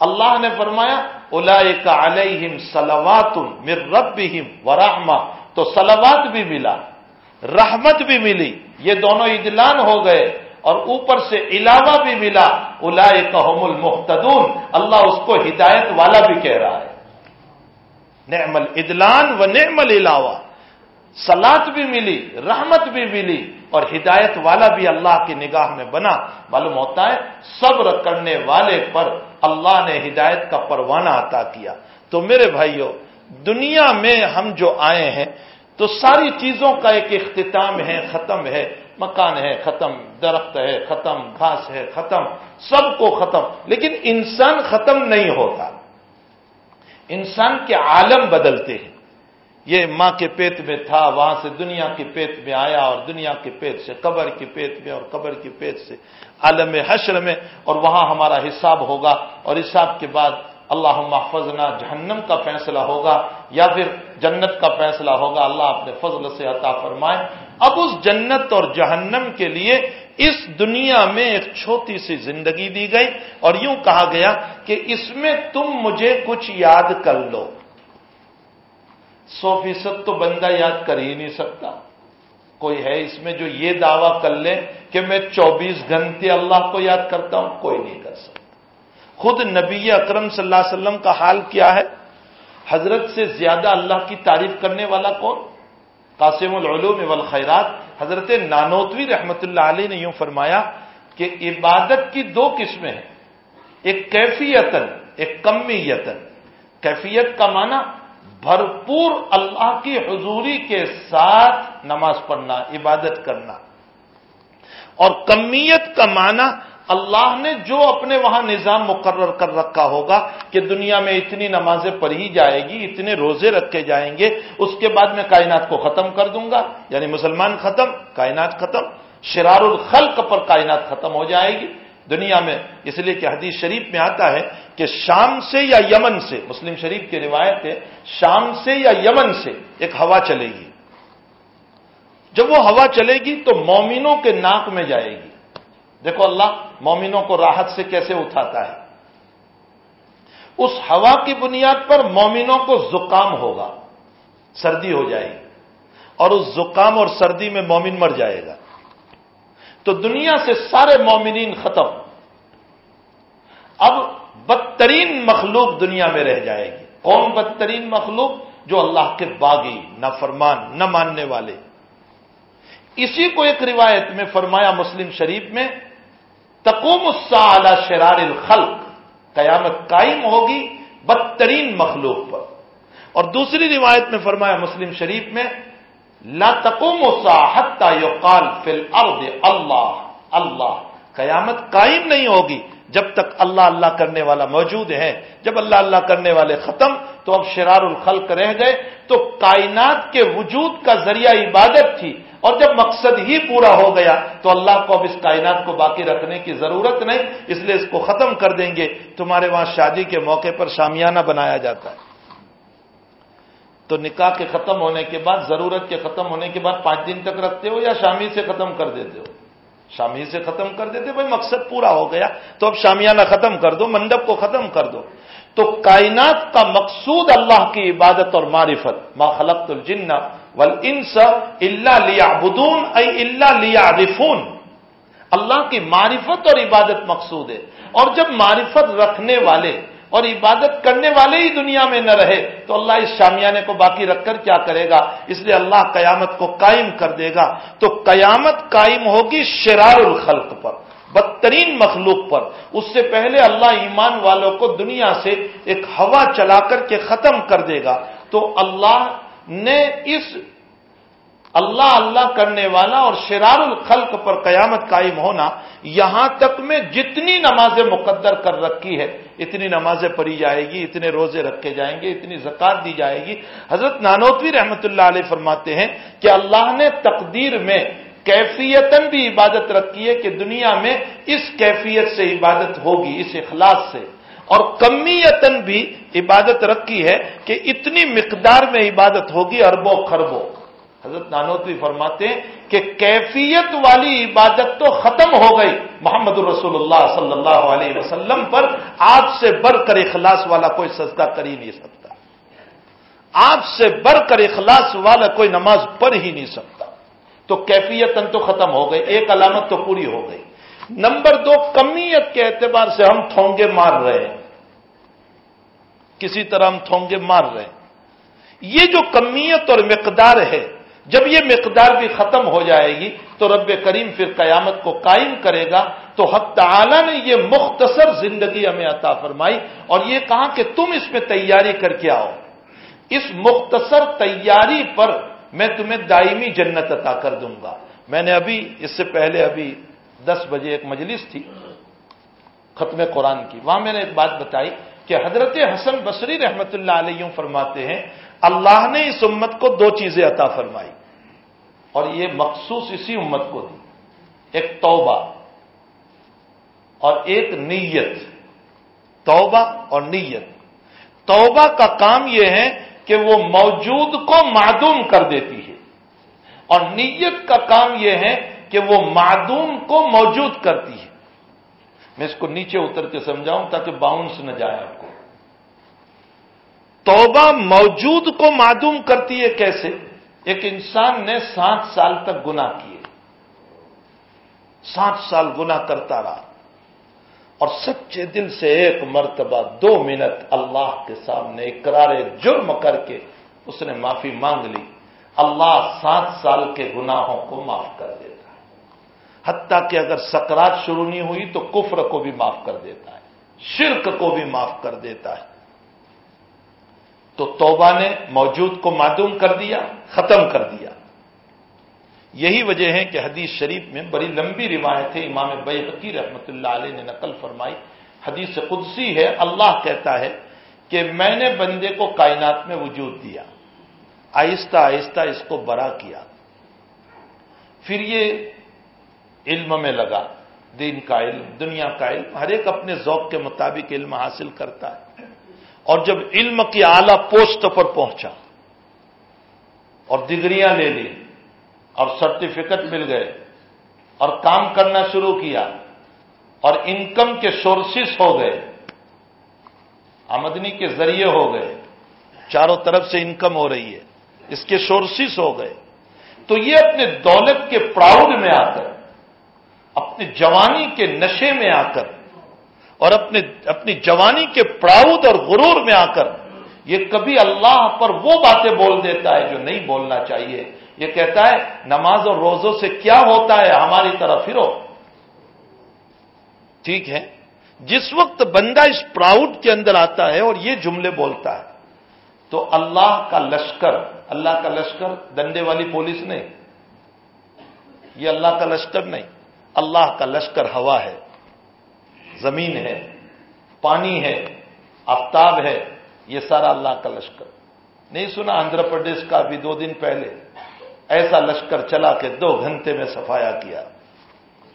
اللہ نے فرمایا الا علیہم سلوات مر رب ورحمہ تو سلوات بھی ملا، رحمت بھی ملی، یہ دونوں اجلان ہو گئے، اور اوپر سے علاوہ بھی ملا الا المختدون اللہ اس کو ہدایت والا بھی کہہ رہا ہے۔ نعم الادلان و نعم العلاوہ۔ سلاد بھی ملی، رحمت بھی ملی اور ہدایت والا بھی اللہ کی نگاہ میں بنا معلوم ہوتا ہے، صبر کرنے والے پر اللہ نے ہدایت کا پروانہ عطا کیا۔ تو میرے بھائیوں دنیا میں ہم جو آئے ہیں، تو ساری چیزوں کا ایک اختتام ہے، ختم ہے۔ مکان ہے، ختم۔ درخت ہے، ختم۔ گھاس ہے، ختم۔ سب کو ختم۔ لیکن انسان ختم نہیں ہوتا۔ انسان کے عالم بدلتے ہیں۔ یہ ماں کے پیت میں تھا، وہاں سے دنیا کے پیت میں آیا اور دنیا کے پیت سے، قبر کے پیت میں اور قبر کے پیت سے، عالم حشر میں، اور وہاں ہمارا حساب ہوگا اور حساب کے بعد اللہ محفظنا جہنم کا فیصلہ ہوگا یا پھر جنت کا فیصلہ ہوگا، اللہ اپنے فضل سے عطا فرمائے۔ اب اس جنت اور جہنم کے لیے اس دنیا میں ایک چھوٹی سی زندگی دی گئی اور یوں کہا گیا کہ اس میں تم مجھے کچھ یاد کر لو۔ سو فیصد تو بندہ یاد کر ہی نہیں سکتا۔ کوئی ہے اس میں جو یہ دعویٰ کر لے کہ میں چوبیس گھنٹے اللہ کو یاد کرتا ہوں، کوئی نہیں کر سکتا۔ خود نبی اکرم صلی اللہ علیہ وسلم کا حال کیا ہے؟ حضرت سے زیادہ اللہ کی تعریف کرنے والا کون؟ قاسم العلوم والخیرات۔ حضرت نانوتوی رحمت اللہ علیہ نے یوں فرمایا کہ عبادت کی دو قسمیں ہیں۔ ایک کیفیتن ایک کمیتن کیفیت کا معنی بھرپور اللہ کی حضوری کے ساتھ نماز پڑھنا، عبادت کرنا۔ اور کمیت کا معنی اللہ نے جو اپنے وہاں نظام مقرر کر رکھا ہوگا کہ دنیا میں اتنی نمازیں پڑھی جائے گی، اتنے روزے رکھے جائیں گے، اس کے بعد میں کائنات کو ختم کر دوں گا۔ یعنی مسلمان ختم، کائنات ختم، شرار الخلق پر کائنات ختم ہو جائے گی۔ دنیا میں، اس لیے کہ حدیث شریف میں آتا ہے کہ شام سے یا یمن سے، مسلم شریف کی روایت ہے، شام سے یا یمن سے ایک ہوا چلے گی۔ جب وہ ہوا چلے گی تو مومنوں کے ناک میں جائے گی۔ دیکھو اللہ مومنوں کو راحت سے کیسے اٹھاتا ہے؟ اس ہوا کی بنیاد پر مومنوں کو زکام ہوگا، سردی ہو جائے گی۔ اور اس زکام اور سردی میں مومن مر جائے گا۔ تو دنیا سے سارے مومنین ختم۔ اب بدترین مخلوق دنیا میں رہ جائے گی۔ کون بدترین مخلوق؟ جو اللہ کے باغی نہ فرمان نہ ماننے والے۔ اسی کو ایک روایت میں فرمایا مسلم شریف میں، تقوم السا شرار الخلق۔ قیامت قائم ہوگی بدترین مخلوق پر۔ اور دوسری روایت میں فرمایا مسلم شریف میں لا تقوم حتى يقال فی الارض اللہ اللہ قیامت قائم نہیں ہوگی جب تک اللہ اللہ کرنے والا موجود ہے۔ جب اللہ اللہ کرنے والے ختم، تو اب شرار الخلق رہ گئے۔ تو کائنات کے وجود کا ذریعہ عبادت تھی۔ اور جب مقصد ہی پورا ہو گیا، تو اللہ کو اب اس کائنات کو باقی رکھنے کی ضرورت نہیں، اس لیے اس کو ختم کر دیں گے۔ تمہارے وہاں شادی کے موقع پر شامیانہ بنایا جاتا ہے۔ تو نکاح کے ختم ہونے کے بعد، ضرورت کے ختم ہونے کے بعد پانچ دن تک رکھتے ہو یا شامی سے ختم کر دیتے ہو؟ شامی سے ختم کر دیتے، بھائی مقصد پورا ہو گیا، تو اب شامیانہ ختم کر دو، منڈپ کو ختم کر دو۔ تو کائنات کا مقصود اللہ کی عبادت اور معرفت، ما خلقت الجن والانس الا ليعبدون اي الا ليعرفون اللہ کی معرفت اور عبادت مقصود ہے۔ اور جب معرفت رکھنے والے اور عبادت کرنے والے ہی دنیا میں نہ رہے تو اللہ اس شامیانے کو باقی رکھ کر کیا کرے گا؟ اس لیے اللہ قیامت کو قائم کر دے گا۔ تو قیامت قائم ہوگی شرار الخلق پر، بدترین مخلوق پر۔ اس سے پہلے اللہ ایمان والوں کو دنیا سے ایک ہوا چلا کر کے ختم کر دے گا۔ تو اللہ نے اس اللہ اللہ کرنے والا اور شرار الخلق پر قیامت قائم ہونا یہاں تک میں جتنی نمازیں مقدر کر رکھی ہے، اتنی نمازیں پڑھی جائے گی، اتنے روزے رکھے جائیں گے، اتنی زکات دی جائے گی۔ حضرت نانوتوی رحمت اللہ علیہ فرماتے ہیں کہ اللہ نے تقدیر میں کیفیتن بھی عبادت رکھی ہے کہ دنیا میں اس کیفیت سے عبادت ہوگی، اس اخلاص سے۔ اور کمیتن بھی عبادت رکھی ہے کہ اتنی مقدار میں عبادت ہوگی، اربوں خربوں حضرت نانوتوی فرماتے ہیں کہ کیفیت والی عبادت تو ختم ہو گئی محمد الرسول اللہ صلی اللہ علیہ وسلم پر آپ سے بڑھ کر اخلاص والا کوئی سجدہ کر ہی نہیں سکتا آپ سے بڑھ کر اخلاص والا کوئی نماز پڑھ ہی نہیں سکتا تو کیفیت تو ختم ہو گئی ایک علامت تو پوری ہو گئی نمبر دو، کمیت کے اعتبار سے ہم تھونگے مار رہے ہیں کسی طرح ہم تھونگے مار رہے ہیں یہ جو کمیت اور مقدار ہے جب یہ مقدار بھی ختم ہو جائے گی تو رب کریم پھر قیامت کو قائم کرے گا تو حق تعالی نے یہ مختصر زندگی ہمیں عطا فرمائی اور یہ کہا کہ تم اس میں تیاری کر کے آؤ۔ اس مختصر تیاری پر میں تمہیں دائمی جنت عطا کر دوں گا۔ میں نے ابھی، اس سے پہلے ابھی دس بجے ایک مجلس تھی، ختم قرآن کی۔ وہاں میں نے ایک بات بتائی کہ حضرت حسن بصری رحمت اللہ علیہ فرماتے ہیں اللہ نے اس امت کو دو چیزیں عطا فرمائی اور یہ مخصوص اسی امت کو دی۔ ایک توبہ اور ایک نیت۔ توبہ اور نیت۔ توبہ کا کام یہ ہے کہ وہ موجود کو معدوم کر دیتی ہے۔ اور نیت کا کام یہ ہے کہ وہ معدوم کو موجود کرتی ہے۔ میں اس کو نیچے اتر کے سمجھاؤں تاکہ باؤنس نہ جائے۔ آپ توبہ موجود کو معدوم کرتی ہے کیسے؟ ایک انسان نے سات سال تک گنا کیے۔ سات سال گنا کرتا رہا۔ اور سچے دل سے ایک مرتبہ دو منٹ اللہ کے سامنے اقرار جرم کر کے اس نے معافی مانگ لی۔ اللہ سات سال کے گناہوں کو معاف کر دیتا ہے۔ حتیٰ کہ اگر سکرات شروع نہیں ہوئی تو کفر کو بھی معاف کر دیتا ہے۔ شرک کو بھی معاف کر دیتا ہے۔ تو توبہ نے موجود کو معدوم کر دیا، ختم کر دیا۔ یہی وجہ ہے کہ حدیث شریف میں بڑی لمبی روایت ہے، امام بیقی رحمت اللہ علیہ نے نقل فرمائی۔ حدیث قدسی ہے، اللہ کہتا ہے کہ میں نے بندے کو کائنات میں وجود دیا، آہستہ آہستہ اس کو بڑا کیا۔ پھر یہ علم میں لگا، دین کا علم، دنیا کا علم، ہر ایک اپنے ذوق کے مطابق علم حاصل کرتا ہے۔ اور جب علم کی اعلی پوسٹ پر پہنچا اور ڈگریاں لے لی اور سرٹیفکیٹ مل گئے اور کام کرنا شروع کیا اور انکم کے سورسز ہو گئے، آمدنی کے ذریعے ہو گئے، چاروں طرف سے انکم ہو رہی ہے، اس کے سورسز ہو گئے۔ تو یہ اپنے دولت کے پراؤڈ میں آ کر، اپنی جوانی کے نشے میں آ کر اور اپنے، اپنی جوانی کے پراؤد اور غرور میں آ کر یہ کبھی اللہ پر وہ باتیں بول دیتا ہے جو نہیں بولنا چاہیے۔ یہ کہتا ہے، نماز اور روزوں سے کیا ہوتا ہے؟ ہماری طرف پھرو۔ ٹھیک ہے۔ جس وقت بندہ اس پراؤڈ کے اندر آتا ہے اور یہ جملے بولتا ہے، تو اللہ کا لشکر، اللہ کا لشکر ڈنڈے والی پولیس نہیں۔ یہ اللہ کا لشکر نہیں، اللہ کا لشکر ہوا ہے۔ زمین ہے، پانی ہے، آفتاب ہے، یہ سارا اللہ کا لشکر۔ نہیں سنا آندھر پردیش کا ابھی دو دن پہلے ایسا لشکر چلا کے دو گھنٹے میں صفایا کیا۔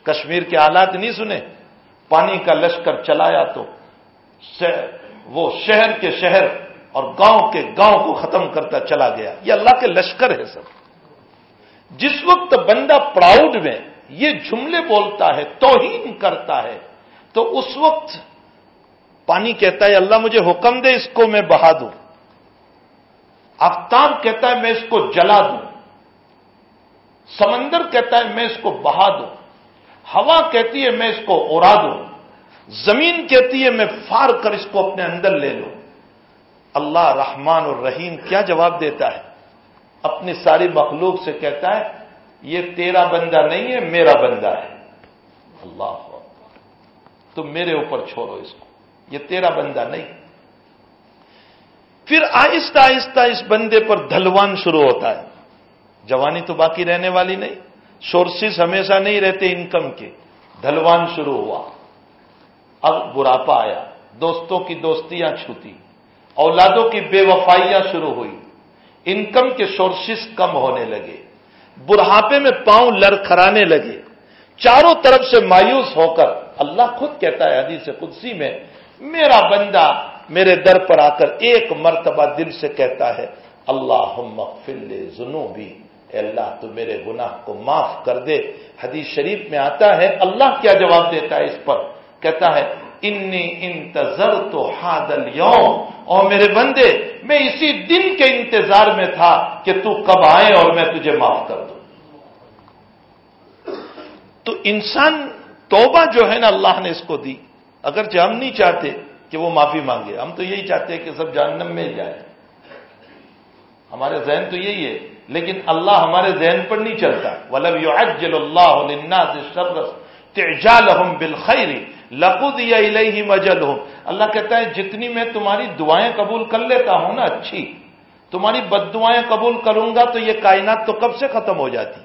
کشمیر کے حالات نہیں سنے؟ پانی کا لشکر چلایا تو وہ شہر کے شہر اور گاؤں کے گاؤں کو ختم کرتا چلا گیا۔ یہ اللہ کے لشکر ہے سب۔ جس وقت بندہ پراؤڈ میں یہ جملے بولتا ہے، توہین کرتا ہے تو اس وقت پانی کہتا ہے، اللہ مجھے حکم دے، اس کو میں بہا دوں۔ آفتاب کہتا ہے، میں اس کو جلا دوں۔ سمندر کہتا ہے، میں اس کو بہا دوں۔ ہوا کہتی ہے، میں اس کو اڑا دوں۔ زمین کہتی ہے، میں فار کر اس کو اپنے اندر لے لوں۔ اللہ رحمان اور رحیم کیا جواب دیتا ہے؟ اپنی ساری مخلوق سے کہتا ہے، یہ تیرا بندہ نہیں ہے، میرا بندہ ہے۔ اللہ تم میرے اوپر چھوڑو اس کو۔ یہ تیرا بندہ نہیں۔ پھر آہستہ آہستہ اس بندے پر دھلوان شروع ہوتا ہے۔ جوانی تو باقی رہنے والی نہیں۔ سورسز ہمیشہ نہیں رہتے انکم کے۔ ڈھلوان شروع ہوا۔ اب براپا آیا۔ دوستوں کی دوستیاں چھوتی اولادوں کی بے وفائیاں شروع ہوئی۔ انکم کے سورسز کم ہونے لگے۔ بڑھاپے میں پاؤں لڑکھرانے لگے۔ چاروں طرف سے مایوس ہو کر اللہ خود کہتا ہے حدیث قدسی میں، میرا بندہ میرے در پر آ کر ایک مرتبہ دل سے کہتا ہے اللہ مغفل جنوبی اے اللہ تو میرے گناہ کو معاف کر دے۔ حدیث شریف میں آتا ہے، اللہ کیا جواب دیتا ہے اس پر؟ کہتا ہے، انی انتظر تو ہادل یوم اور میرے بندے، میں اسی دن کے انتظار میں تھا کہ تو کب آئے اور میں تجھے معاف کر دوں۔ تو انسان توبہ جو ہے نا اللہ نے اس کو دی۔ اگرچہ ہم نہیں چاہتے کہ وہ معافی مانگے، ہم تو یہی چاہتے ہیں کہ سب جہنم میں جائے۔ ہمارے ذہن تو یہی ہے، لیکن اللہ ہمارے ذہن پر نہیں چلتا۔ ولب یو اجل اللہ بالخیری لقد یا مجل ہوں اللہ کہتا ہے، جتنی میں تمہاری دعائیں قبول کر لیتا ہوں نا، اچھی، تمہاری بد دعائیں قبول کروں گا تو یہ کائنات تو کب سے ختم ہو جاتی؟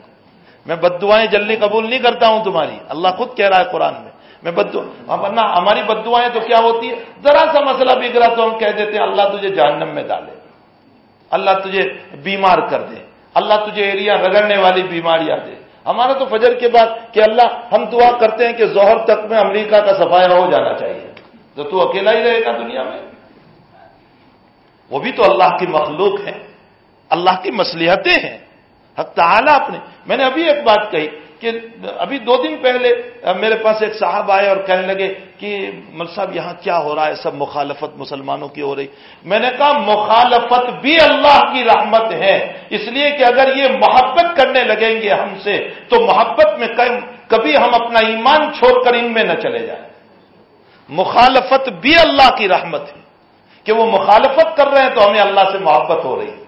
میں بد دعائیں جلدی قبول نہیں کرتا ہوں تمہاری۔ اللہ خود کہہ رہا ہے قرآن میں۔ میں بد ورنہ ہماری بد دعائیں تو کیا ہوتی ہے ذرا سا مسئلہ بگڑا تو ہم کہہ دیتے ہیں، اللہ تجھے جہنم میں ڈالے۔ اللہ تجھے بیمار کر دے۔ اللہ تجھے ایریا رگڑنے والی بیماریاں دے۔ ہمارا تو فجر کے بعد کہ اللہ، ہم دعا کرتے ہیں کہ زہر تک میں امریکہ کا صفایا ہو جانا چاہیے۔ تو تو اکیلا ہی رہے گا دنیا میں؟ وہ بھی تو اللہ کی مخلوق ہے اللہ کی مصلیحتیں ہیں۔ حق تعالیٰ اپنے میں نے ابھی ایک بات کہی کہ ابھی دو دن پہلے میرے پاس ایک صاحب آئے اور کہنے لگے کہ مل صاحب یہاں کیا ہو رہا ہے؟ سب مخالفت مسلمانوں کی ہو رہی۔ میں نے کہا، مخالفت بھی اللہ کی رحمت ہے، اس لیے کہ اگر یہ محبت کرنے لگیں گے ہم سے، تو محبت میں کبھی ہم اپنا ایمان چھوڑ کر ان میں نہ چلے جائیں۔ مخالفت بھی اللہ کی رحمت ہے۔ کہ وہ مخالفت کر رہے ہیں تو ہمیں اللہ سے محبت ہو رہی ہے۔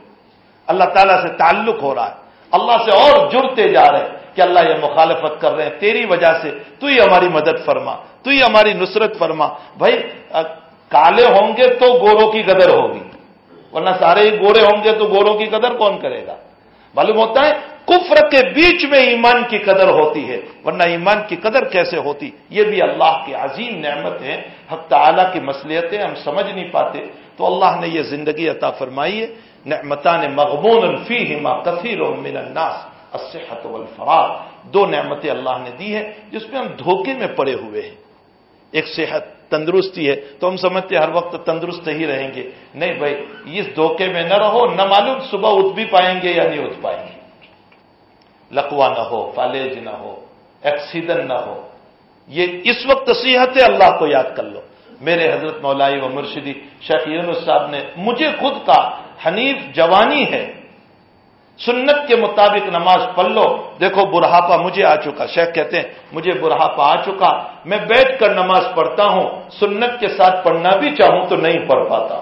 اللہ تعالیٰ سے تعلق ہو رہا ہے۔ اللہ سے اور جڑتے جا رہے ہیں کہ اللہ یہ مخالفت کر رہے ہیں، تیری وجہ سے تو ہی ہماری مدد فرما، تو ہی ہماری نصرت فرما۔ بھائی کالے ہوں گے تو گوروں کی قدر ہوگی، ورنہ سارے ہی گورے ہوں گے تو گوروں کی قدر کون کرے گا؟ معلوم ہوتا ہے، کفر کے بیچ میں ایمان کی قدر ہوتی ہے، ورنہ ایمان کی قدر کیسے ہوتی؟ یہ بھی اللہ کی عظیم نعمت ہے حق تعالیٰ کی مسلیتیں ہم سمجھ نہیں پاتے۔ تو اللہ نے یہ زندگی عطا فرمائی ہے نعمتان مغبون فیہما کثیر من الناس، الصحت والفراغ دو نعمتیں اللہ نے دی ہیں جس میں ہم دھوکے میں پڑے ہوئے ہیں۔ ایک صحت تندرستی ہے، تو ہم سمجھتے ہر وقت تندرست ہی رہیں گے۔ نہیں بھائی، اس دھوکے میں نہ رہو، نہ معلوم صبح اٹھ بھی پائیں گے یا نہیں اٹھ پائیں گے۔ لکوا نہ ہو، فالج نہ ہو، ایکسیڈنٹ نہ ہو۔ یہ اس وقت صحت ہے، اللہ کو یاد کر لو۔ میرے حضرت مولائی و مرشدی شیخ یونس صاحب نے مجھے خود کا حنیف جوانی ہے۔ سنت کے مطابق نماز پڑھ لو۔ دیکھو برہاپا مجھے آ چکا۔ شیخ کہتے ہیں، مجھے برہاپا آ چکا۔ میں بیٹھ کر نماز پڑھتا ہوں۔ سنت کے ساتھ پڑھنا بھی چاہوں تو نہیں پڑھ پاتا۔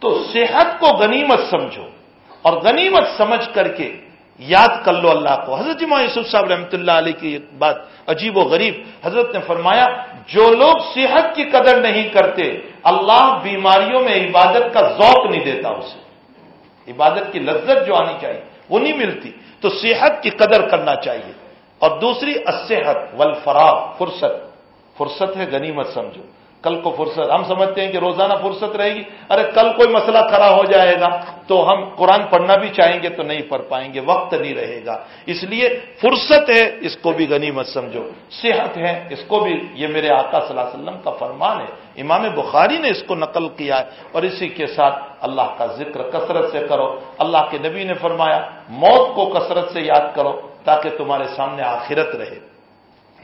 تو صحت کو غنیمت سمجھو اور غنیمت سمجھ کر کے یاد کر لو اللہ کو۔ حضرت جمع یوسف صاحب رحمۃ اللہ علیہ کی ایک بات عجیب و غریب حضرت نے فرمایا، جو لوگ صحت کی قدر نہیں کرتے، اللہ بیماریوں میں عبادت کا ذوق نہیں دیتا اسے۔ عبادت کی لذت جو آنی چاہیے، وہ نہیں ملتی۔ تو صحت کی قدر کرنا چاہیے۔ اور دوسری اصحت والفراغ، فرصت۔ فرصت ہے غنیمت، سمجھو۔ کل کو فرصت۔ ہم سمجھتے ہیں کہ روزانہ فرصت رہے گی۔ ارے کل کوئی مسئلہ کھڑا ہو جائے گا تو ہم قرآن پڑھنا بھی چاہیں گے تو نہیں پڑھ پائیں گے، وقت نہیں رہے گا۔ اس لیے فرصت ہے، اس کو بھی غنیمت سمجھو۔ صحت ہے، اس کو بھی، یہ میرے آقا صلی اللہ علیہ وسلم کا فرمان ہے۔ امام بخاری نے اس کو نقل کیا ہے اور اسی کے ساتھ اللہ کا ذکر کثرت سے کرو۔ اللہ کے نبی نے فرمایا، موت کو کثرت سے یاد کرو تاکہ تمہارے سامنے آخرت رہے،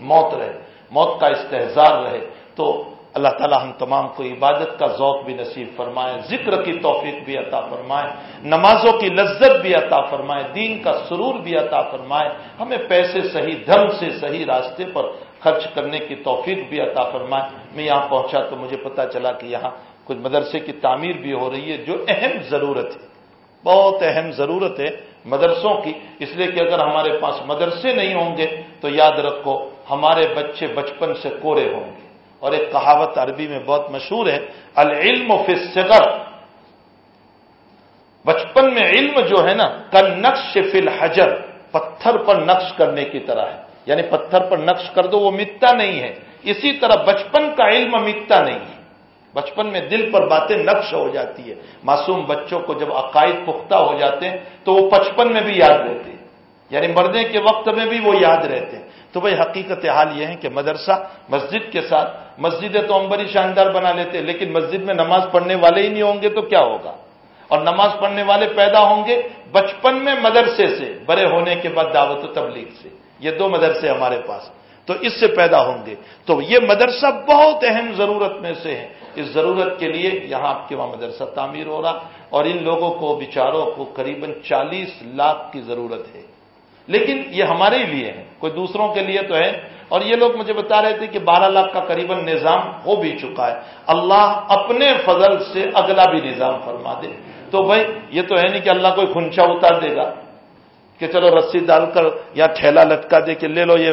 موت رہے، موت کا استحزار رہے۔ تو اللہ تعالی ہم تمام کو عبادت کا ذوق بھی نصیب فرمائے، ذکر کی توفیق بھی عطا فرمائے، نمازوں کی لذت بھی عطا فرمائے، دین کا سرور بھی عطا فرمائے، ہمیں پیسے صحیح، دھرم سے صحیح راستے پر خرچ کرنے کی توفیق بھی عطا فرمائے۔ میں یہاں پہنچا تو مجھے پتا چلا کہ یہاں کچھ مدرسے کی تعمیر بھی ہو رہی ہے، جو اہم ضرورت ہے۔ بہت اہم ضرورت ہے مدرسوں کی، اس لیے کہ اگر ہمارے پاس مدرسے نہیں ہوں گے تو یاد رکھو، ہمارے بچے بچپن سے کورے ہوں گے۔ اور ایک کہاوت عربی میں بہت مشہور ہے، العلم فی الصغر۔ بچپن میں علم جو ہے نا کل نقش فی الحجر۔ پتھر پر نقش کرنے کی طرح ہے۔ یعنی پتھر پر نقش کر دو، وہ مٹتا نہیں ہے۔ اسی طرح بچپن کا علم مٹتا نہیں ہے۔ بچپن میں دل پر باتیں نقش ہو جاتی ہے۔ معصوم بچوں کو جب عقائد پختہ ہو جاتے ہیں، تو وہ بچپن میں بھی یاد رہتے ہیں۔ یعنی مرنے کے وقت میں بھی وہ یاد رہتے ہیں۔ تو بھائی حقیقت حال یہ ہے کہ مدرسہ مسجد کے ساتھ مسجدیں تو ہم شاندار بنا لیتے لیکن مسجد میں نماز پڑھنے والے ہی نہیں ہوں گے تو کیا ہوگا؟ اور نماز پڑھنے والے پیدا ہوں گے بچپن میں مدرسے سے، بڑے ہونے کے بعد دعوت و تبلیغ سے۔ یہ دو مدرسے ہمارے پاس تو اس سے پیدا ہوں گے۔ تو یہ مدرسہ بہت اہم ضرورت میں سے ہے۔ اس ضرورت کے لیے یہاں آپ کے وہاں مدرسہ تعمیر ہو رہا اور ان لوگوں کو بیچاروں کو قریب چالیس لاکھ کی ضرورت ہے۔ لیکن یہ ہمارے لیے ہے، کوئی دوسروں کے لیے تو ہے۔ اور یہ لوگ مجھے بتا رہے تھے کہ بارہ لاکھ کا قریب نظام ہو بھی چکا ہے۔ اللہ اپنے فضل سے اگلا بھی نظام فرما دے۔ تو بھائی، یہ تو ہے نہیں کہ اللہ کوئی خنچا اتار دے گا کہ چلو رسی ڈال کر یا ٹھیلا لٹکا دے کہ لے لو یہ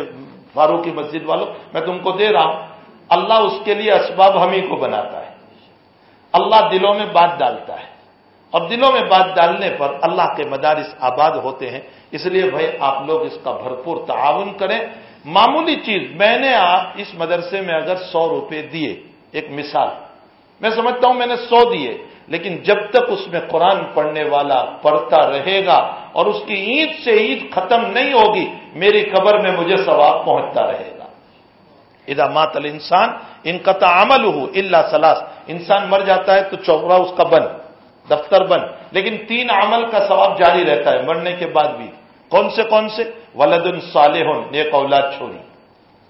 فاروقی مسجد والوں میں تم کو دے رہا ہوں۔ اللہ اس کے لیے اسباب ہم ہی کو بناتا ہے۔ اللہ دلوں میں بات ڈالتا ہے۔ اور دلوں میں بات ڈالنے پر اللہ کے مدارس آباد ہوتے ہیں۔ اس لیے بھائی آپ لوگ اس کا بھرپور تعاون کریں۔ معمولی چیز، میں نے آپ اس مدرسے میں اگر سو روپے دیے، ایک مثال۔ میں سمجھتا ہوں میں نے سو دیے، لیکن جب تک اس میں قرآن پڑھنے والا پڑھتا رہے گا اور اس کی عید سے عید ختم نہیں ہوگی، میری قبر میں مجھے ثواب پہنچتا رہے گا۔ ادا مات انسان ان کا تعمل ہو اللہ سلاس انسان مر جاتا ہے تو چوکڑا اس کا بند دفتر بند لیکن تین عمل کا ثواب جاری رہتا ہے، مرنے کے بعد بھی۔ کون سے کون سے؟ ولد الصالح نیک اولاد چھوڑی۔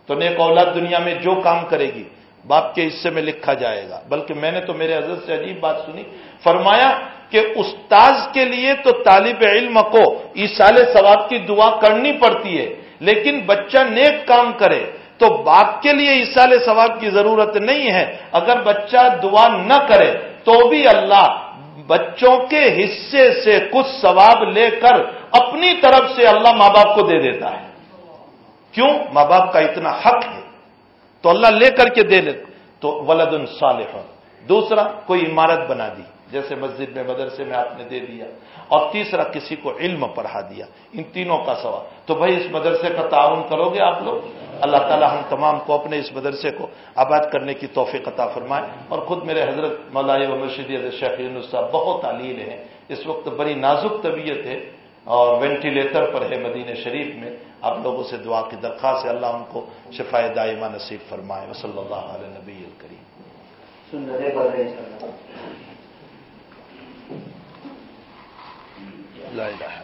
تو نیک اولاد دنیا میں جو کام کرے گی، باپ کے حصے میں لکھا جائے گا۔ بلکہ میں نے تو میرے حضرت سے عجیب بات سنی۔ فرمایا کہ استاذ کے لیے تو طالب علم کو ایسال ثواب کی دعا کرنی پڑتی ہے، لیکن بچہ نیک کام کرے تو باپ کے لیے ایسال ثواب کی ضرورت نہیں ہے۔ اگر بچہ دعا نہ کرے تو بھی اللہ بچوں کے حصے سے کچھ ثواب لے کر اپنی طرف سے اللہ ماں باپ کو دے دیتا ہے۔ کیوں؟ ماں باپ کا اتنا حق ہے۔ تو اللہ لے کر کے دے لے تو ولد صالح دوسرا، کوئی عمارت بنا دی۔ جیسے مسجد میں، مدرسے میں آپ نے دے دیا۔ اور تیسرا کسی کو علم پڑھا دیا، ان تینوں کا سوال تو بھائی، اس مدرسے کا تعاون کرو گے آپ لوگ؟ اللہ تعالی ہم تمام کو اپنے اس مدرسے کو آباد کرنے کی توفیق عطا فرمائے۔ اور خود میرے حضرت مولائی و مرشدی شیخ صاحب بہت تعلیل ہیں۔ اس وقت بڑی نازک طبیعت ہے اور وینٹیلیٹر پر ہے مدینہ شریف میں۔ آپ لوگوں سے دعا کی درخواست ہے۔ اللہ ان کو شفا دائمہ نصیب فرمائے۔ وصلی اللہ علیہ نبی الکریم۔ لا الہ